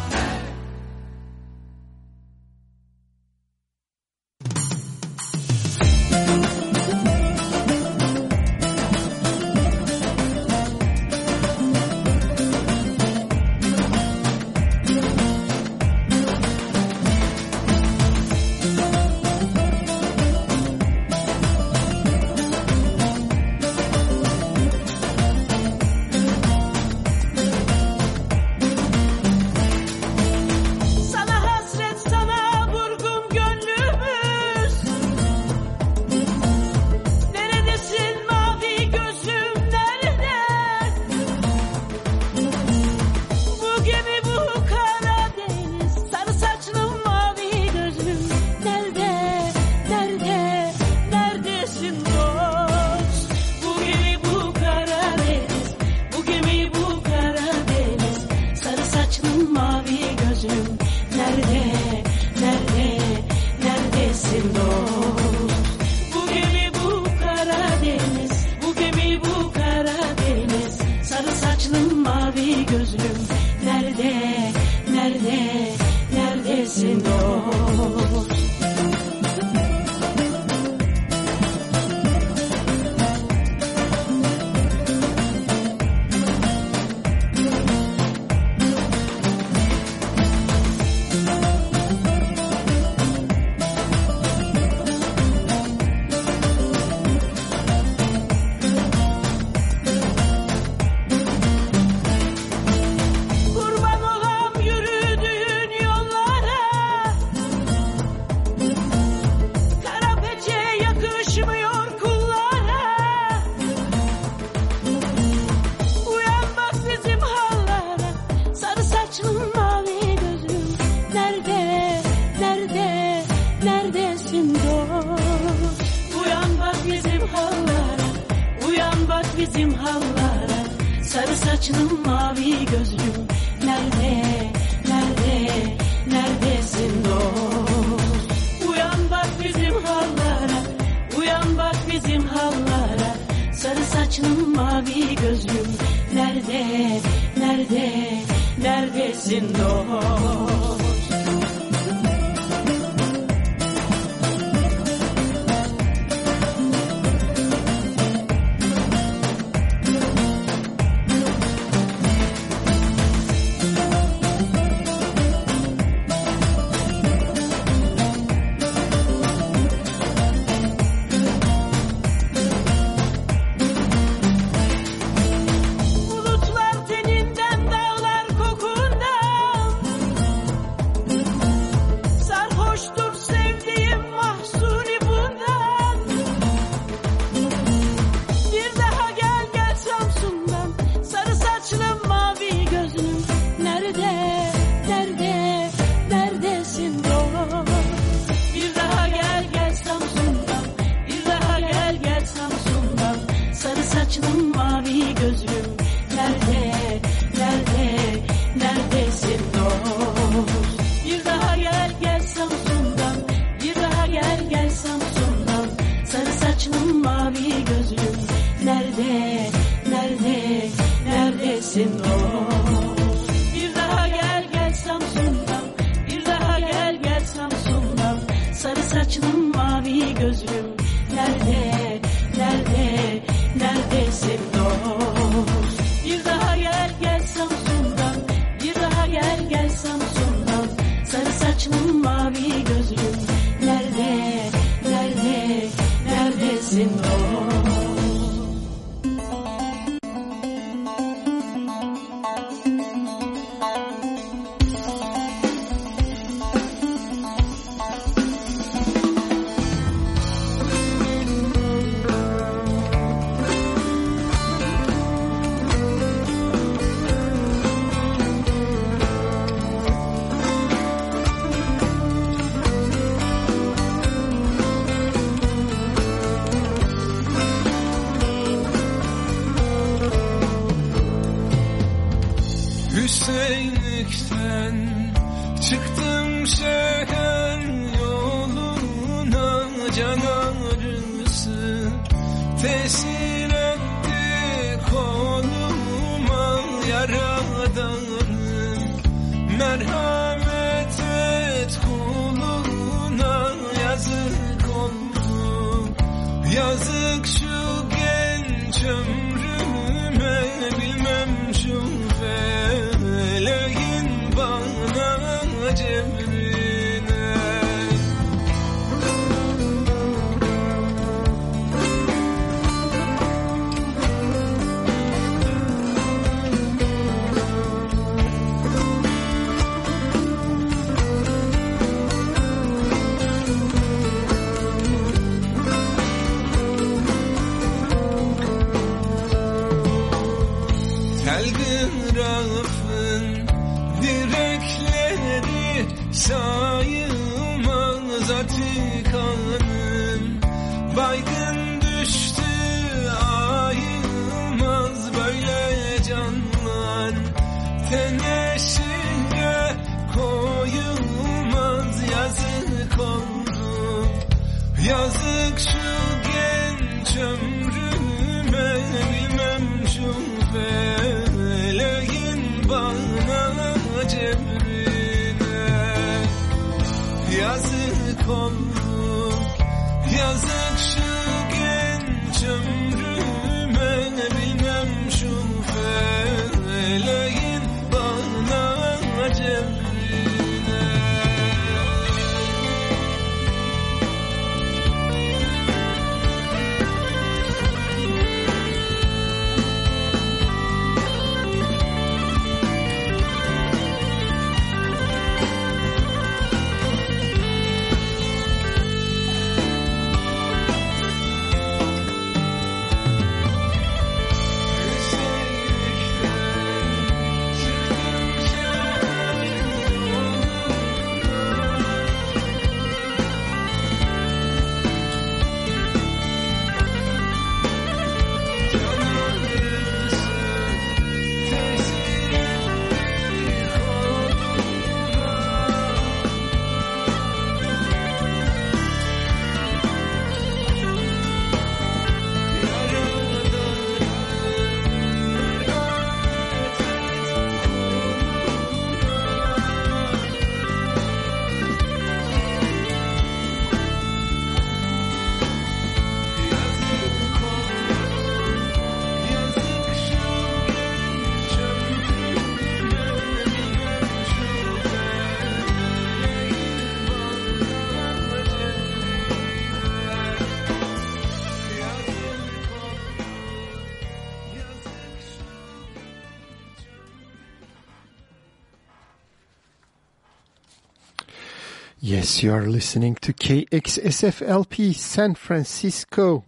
You are listening to KXSFLP San Francisco.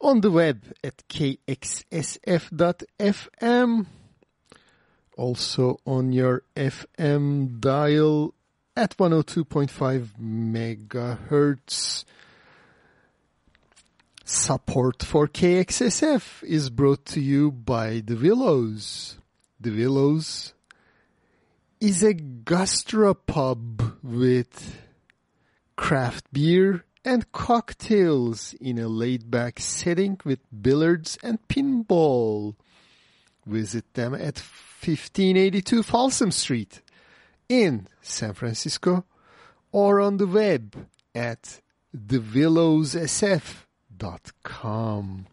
On the web at kxsf.fm. Also on your FM dial at 102.5 megahertz. Support for KXSF is brought to you by The Willows. The Willows is a gastropub with craft beer and cocktails in a laid-back setting with billiards and pinball. Visit them at 1582 Folsom Street in San Francisco or on the web at thewillowssf.com.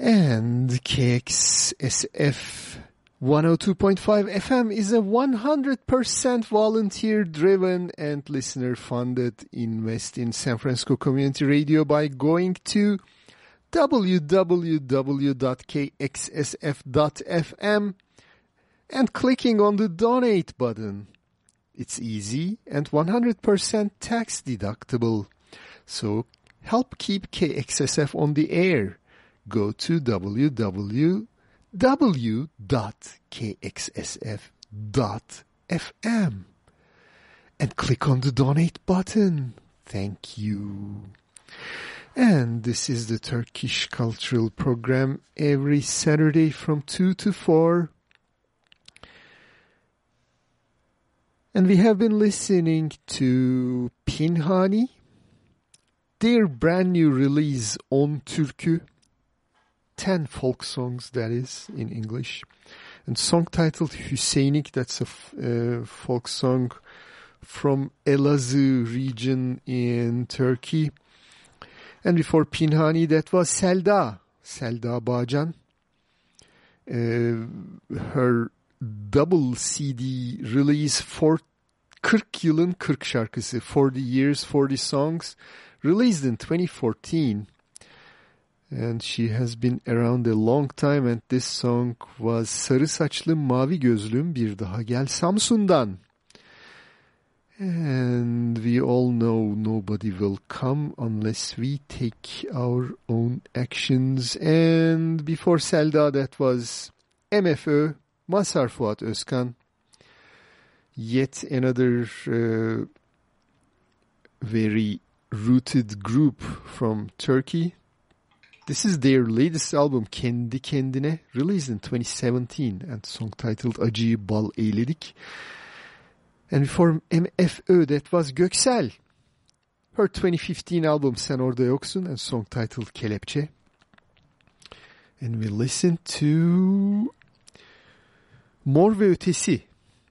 And KXSF 102.5 FM is a 100% volunteer driven and listener funded invest in San Francisco Community Radio by going to www.kxsf.fm and clicking on the donate button. It's easy and 100% tax deductible. So help keep KXSF on the air. Go to www w.kxsf.fm and click on the donate button. Thank you. And this is the Turkish Cultural Program every Saturday from 2 to 4. And we have been listening to Pinhani, their brand new release on Türkü, 10 folk songs that is in English, and song titled Hüseynik, that's a uh, folk song from Elazığ region in Turkey. And before Pinhani, that was Selda, Selda Bağcan. Uh, her double CD release for 40 yılın 40 şarkısı, 40 years, 40 songs, released in 2014. And she has been around a long time and this song was Sarı Saçlım Mavi Gözlüm Bir Daha Gel Samsun'dan. And we all know nobody will come unless we take our own actions. And before Selda, that was MFÖ, Mazhar Fuat Özkan. Yet another uh, very rooted group from Turkey. This is their latest album Kendi Kendine, released in 2017 and song titled Acıyı Bal Eyledik. And before MFÖ that was Göksel. Her 2015 album Sen Orada Yoksun and song titled Kelepçe. And we listen to Mor ve Ötesi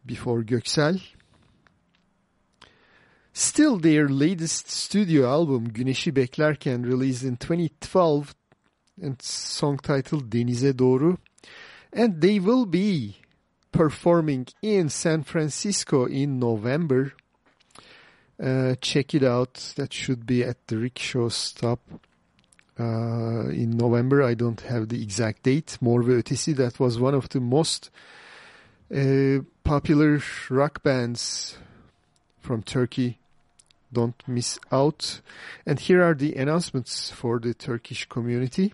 before Göksel. Still their latest studio album Güneşi Beklerken released in 2012 and song titled Denize Doğru. And they will be performing in San Francisco in November. Uh, check it out. That should be at the rickshaw stop uh, in November. I don't have the exact date. Mor ve Ötesi, that was one of the most uh, popular rock bands from Turkey. Don't miss out. And here are the announcements for the Turkish community.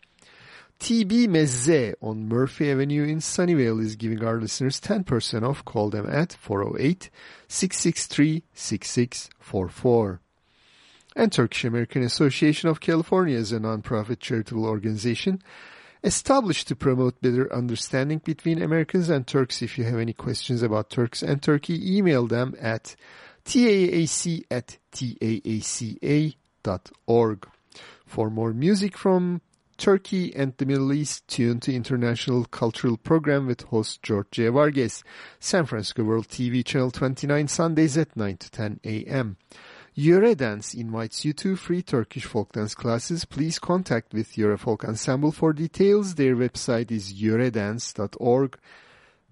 TB Mezze on Murphy Avenue in Sunnyvale is giving our listeners 10% off. Call them at 408-663-6644. And Turkish American Association of California is a nonprofit charitable organization established to promote better understanding between Americans and Turks. If you have any questions about Turks and Turkey, email them at taac at taaca.org. For more music from Turkey and the Middle East, tune to International Cultural Program with host George. Vargas, San Francisco World TV Channel 29, Sundays at 9 to 10 a.m. Yöre Dance invites you to free Turkish folk dance classes. Please contact with Yöre Folk Ensemble for details. Their website is yoredance.org.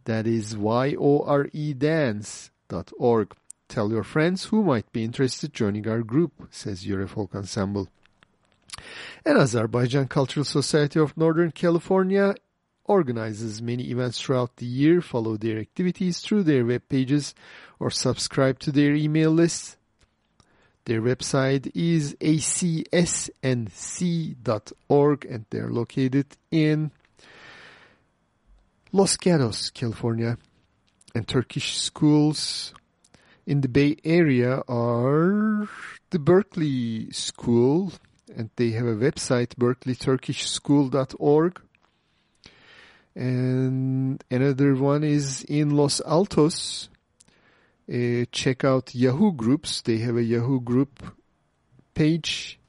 That is Y-O-R-E dance.org. Tell your friends who might be interested joining our group, says Yöre Folk Ensemble. And Azerbaijan Cultural Society of Northern California organizes many events throughout the year. Follow their activities through their web pages or subscribe to their email list. Their website is acsnc.org and they're located in Los Gatos, California. And Turkish schools in the Bay Area are the Berkeley School, and they have a website, berkeleyturkishschool.org. And another one is in Los Altos. Uh, check out Yahoo groups. They have a Yahoo group page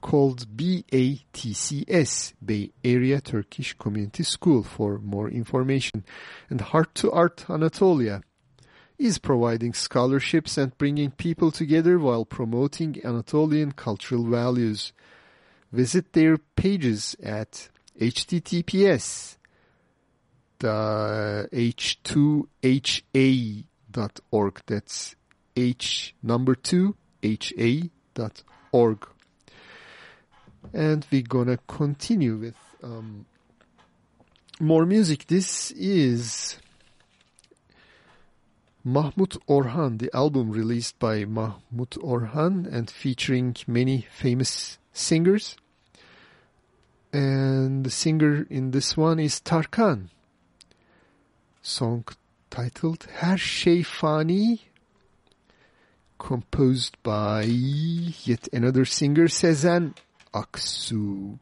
called BATCS, Bay Area Turkish Community School for more information. And Heart to Art Anatolia is providing scholarships and bringing people together while promoting Anatolian cultural values. Visit their pages at https the h2ha dot org. That's h number two ha dot org. And we're gonna continue with um, more music. This is Mahmut Orhan, the album released by Mahmut Orhan and featuring many famous singers. And the singer in this one is Tarkan. Song titled Her Şey Fani, composed by yet another singer, Sezen Aksu.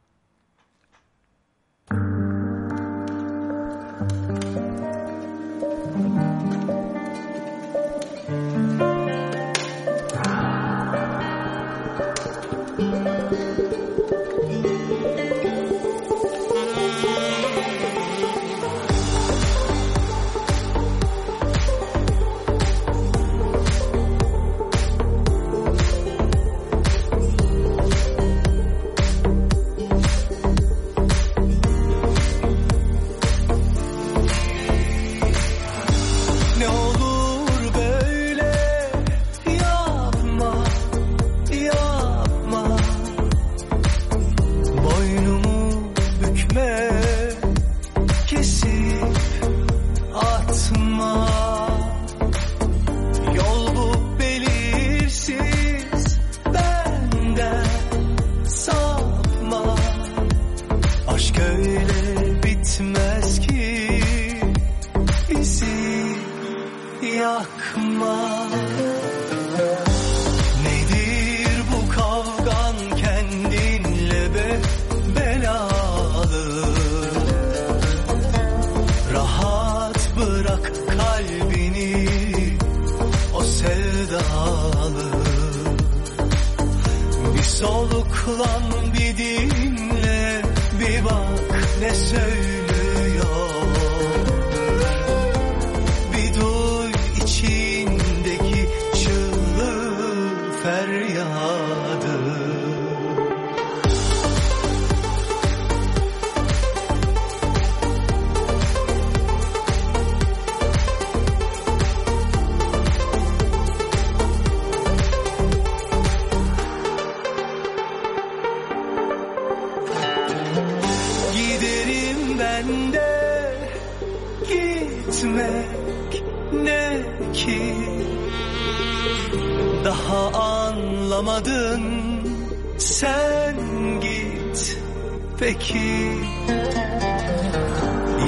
Peki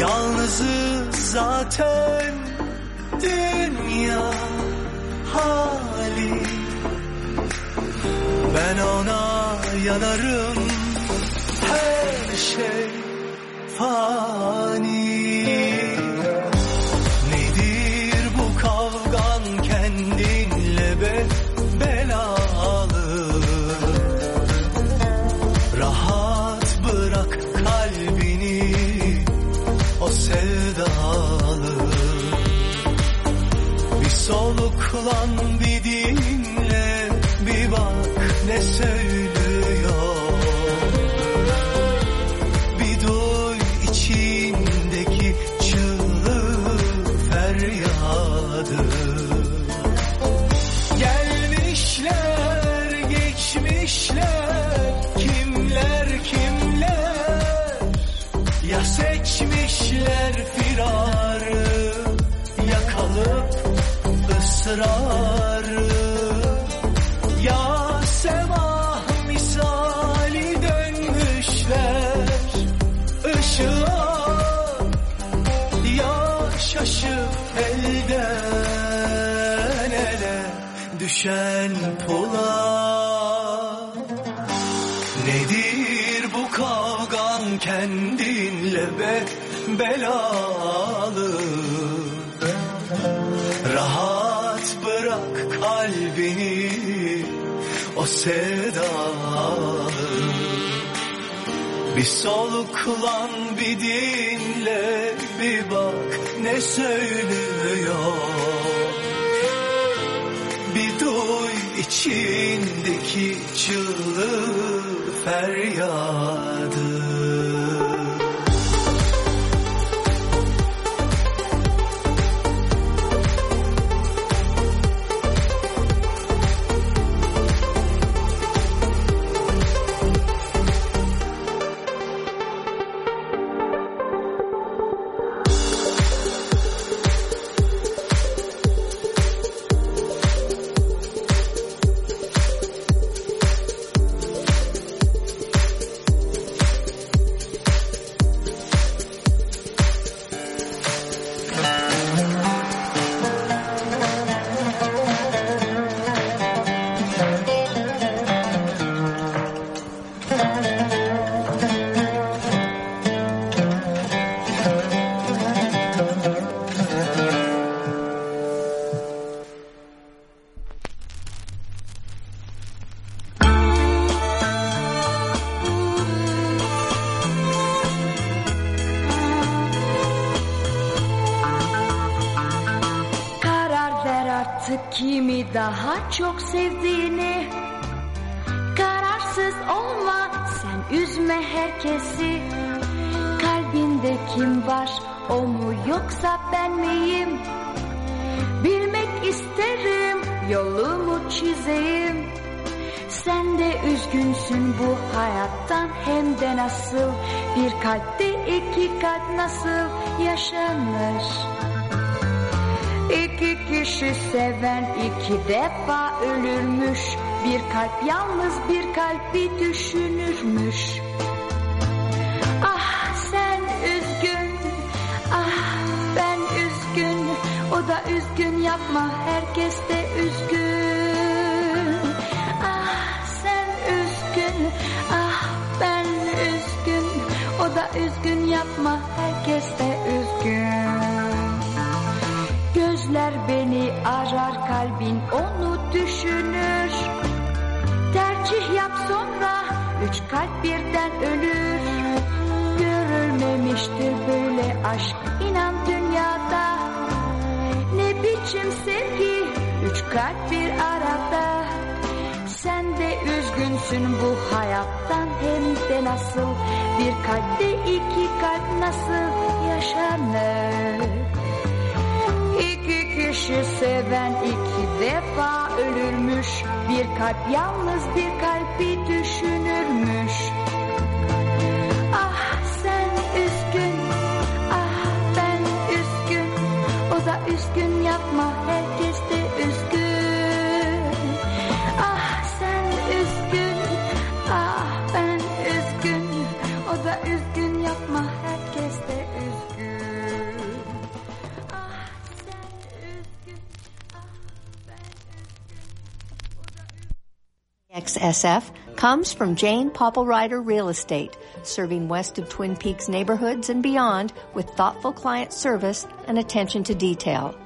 Yalnızız zaten dünya hali. Ben ona yanarım soluklan bir dinle bir bak ne söylüyor o Bir soluklan bir dinle bir bak ne söylüyor? Bir duy içindeki çığlık feryadı nasıl yaşanır? İki kişi seven iki defa ölürmüş. Bir kalp yalnız bir kalbi düşünürmüş. Ah sen üzgün. Ah ben üzgün. O da üzgün yapma herkes herkes de üzgün. Gözler beni arar kalbin onu düşünür. Tercih yap sonra üç kalp birden ölür. Görülmemiştir böyle aşk inan dünyada. Ne biçim sevgi üç kalp bir arada üzgünsün bu hayattan hem de nasıl? Bir kalpte iki kalp nasıl yaşanır? İki kişi seven iki defa ölürmüş. Bir kalp yalnız bir kalbi düşünürmüş. Ah sen üzgün. Ah ben üzgün. O da üzgün yapma herkes XSF comes from Jane Popplerider Real Estate, serving west of Twin Peaks neighborhoods and beyond with thoughtful client service and attention to detail.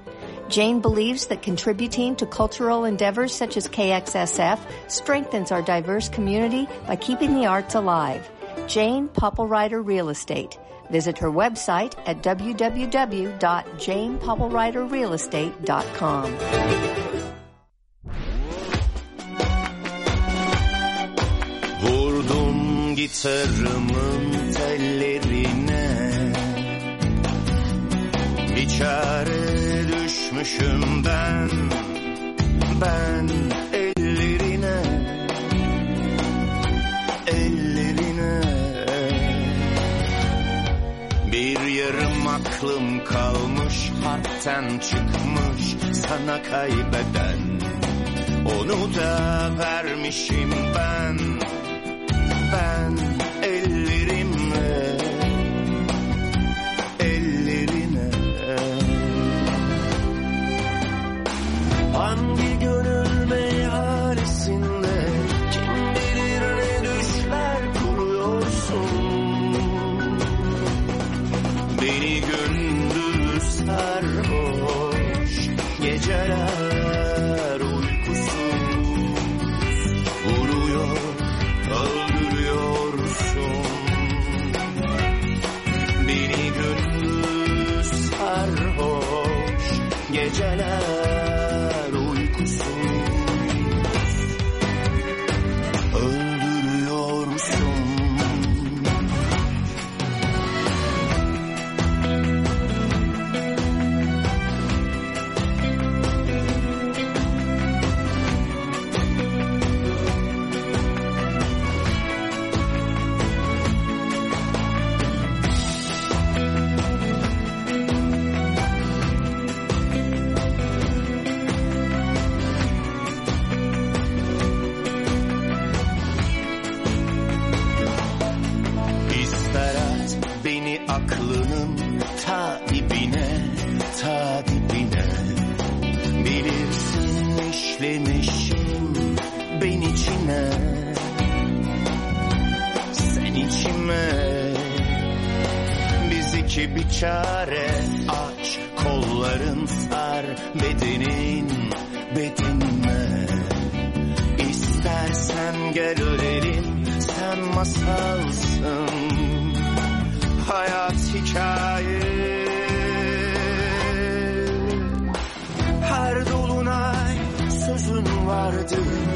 Jane believes that contributing to cultural endeavors such as KXSF strengthens our diverse community by keeping the arts alive. Jane Popplerider Real Estate. Visit her website at www.janepoppleriderrealestate.com. gitarımın tellerine? Bir çare düşmüşüm ben Ben ellerine Ellerine. Bir yarım aklım kalmış Harpten çıkmış sana kaybeden. Onu da vermişim ben ben ellerimle ellerine hangi gönül meyhanesinde İki bir çare aç kolların sar bedenin bedenime İstersen gel ölelim sen masalsın. Hayat hikaye. Her dolunay sözü aydın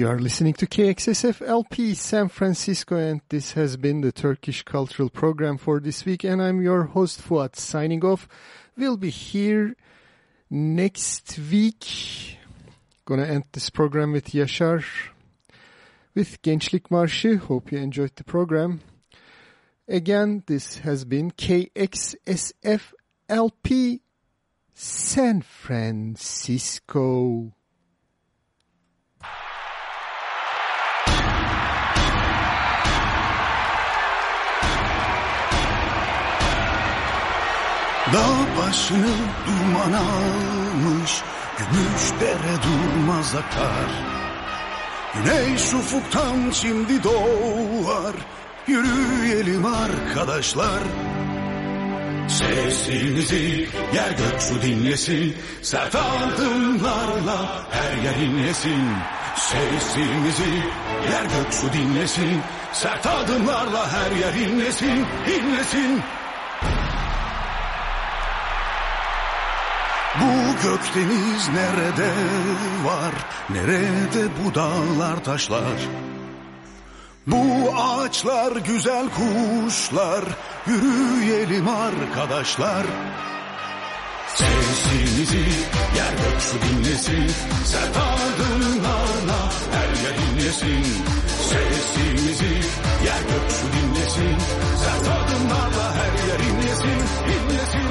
you are listening to KXSF LP San Francisco, and this has been the Turkish Cultural Program for this week. And I'm your host Fuat signing off. We'll be here next week. Gonna end this program with Yaşar with Gençlik Marşı. Hope you enjoyed the program. Again, this has been KXSF LP San Francisco. Dağ başını duman almış Gümüş dere durmaz akar. Güneş ufuktan şimdi doğar Yürüyelim arkadaşlar. Sesimizi yer gök su dinlesin Sert adımlarla her yer inlesin. Sesimizi yer gök su dinlesin Sert adımlarla her yer inlesin, inlesin gökdeniz nerede var? Nerede bu dağlar taşlar? Bu ağaçlar güzel kuşlar Yürüyelim arkadaşlar. Sesimizi yer gök su dinlesin. Sert adımlarla her yer inlesin Sesimizi yer gök su dinlesin. Sert adımlarla her yer inlesin, inlesin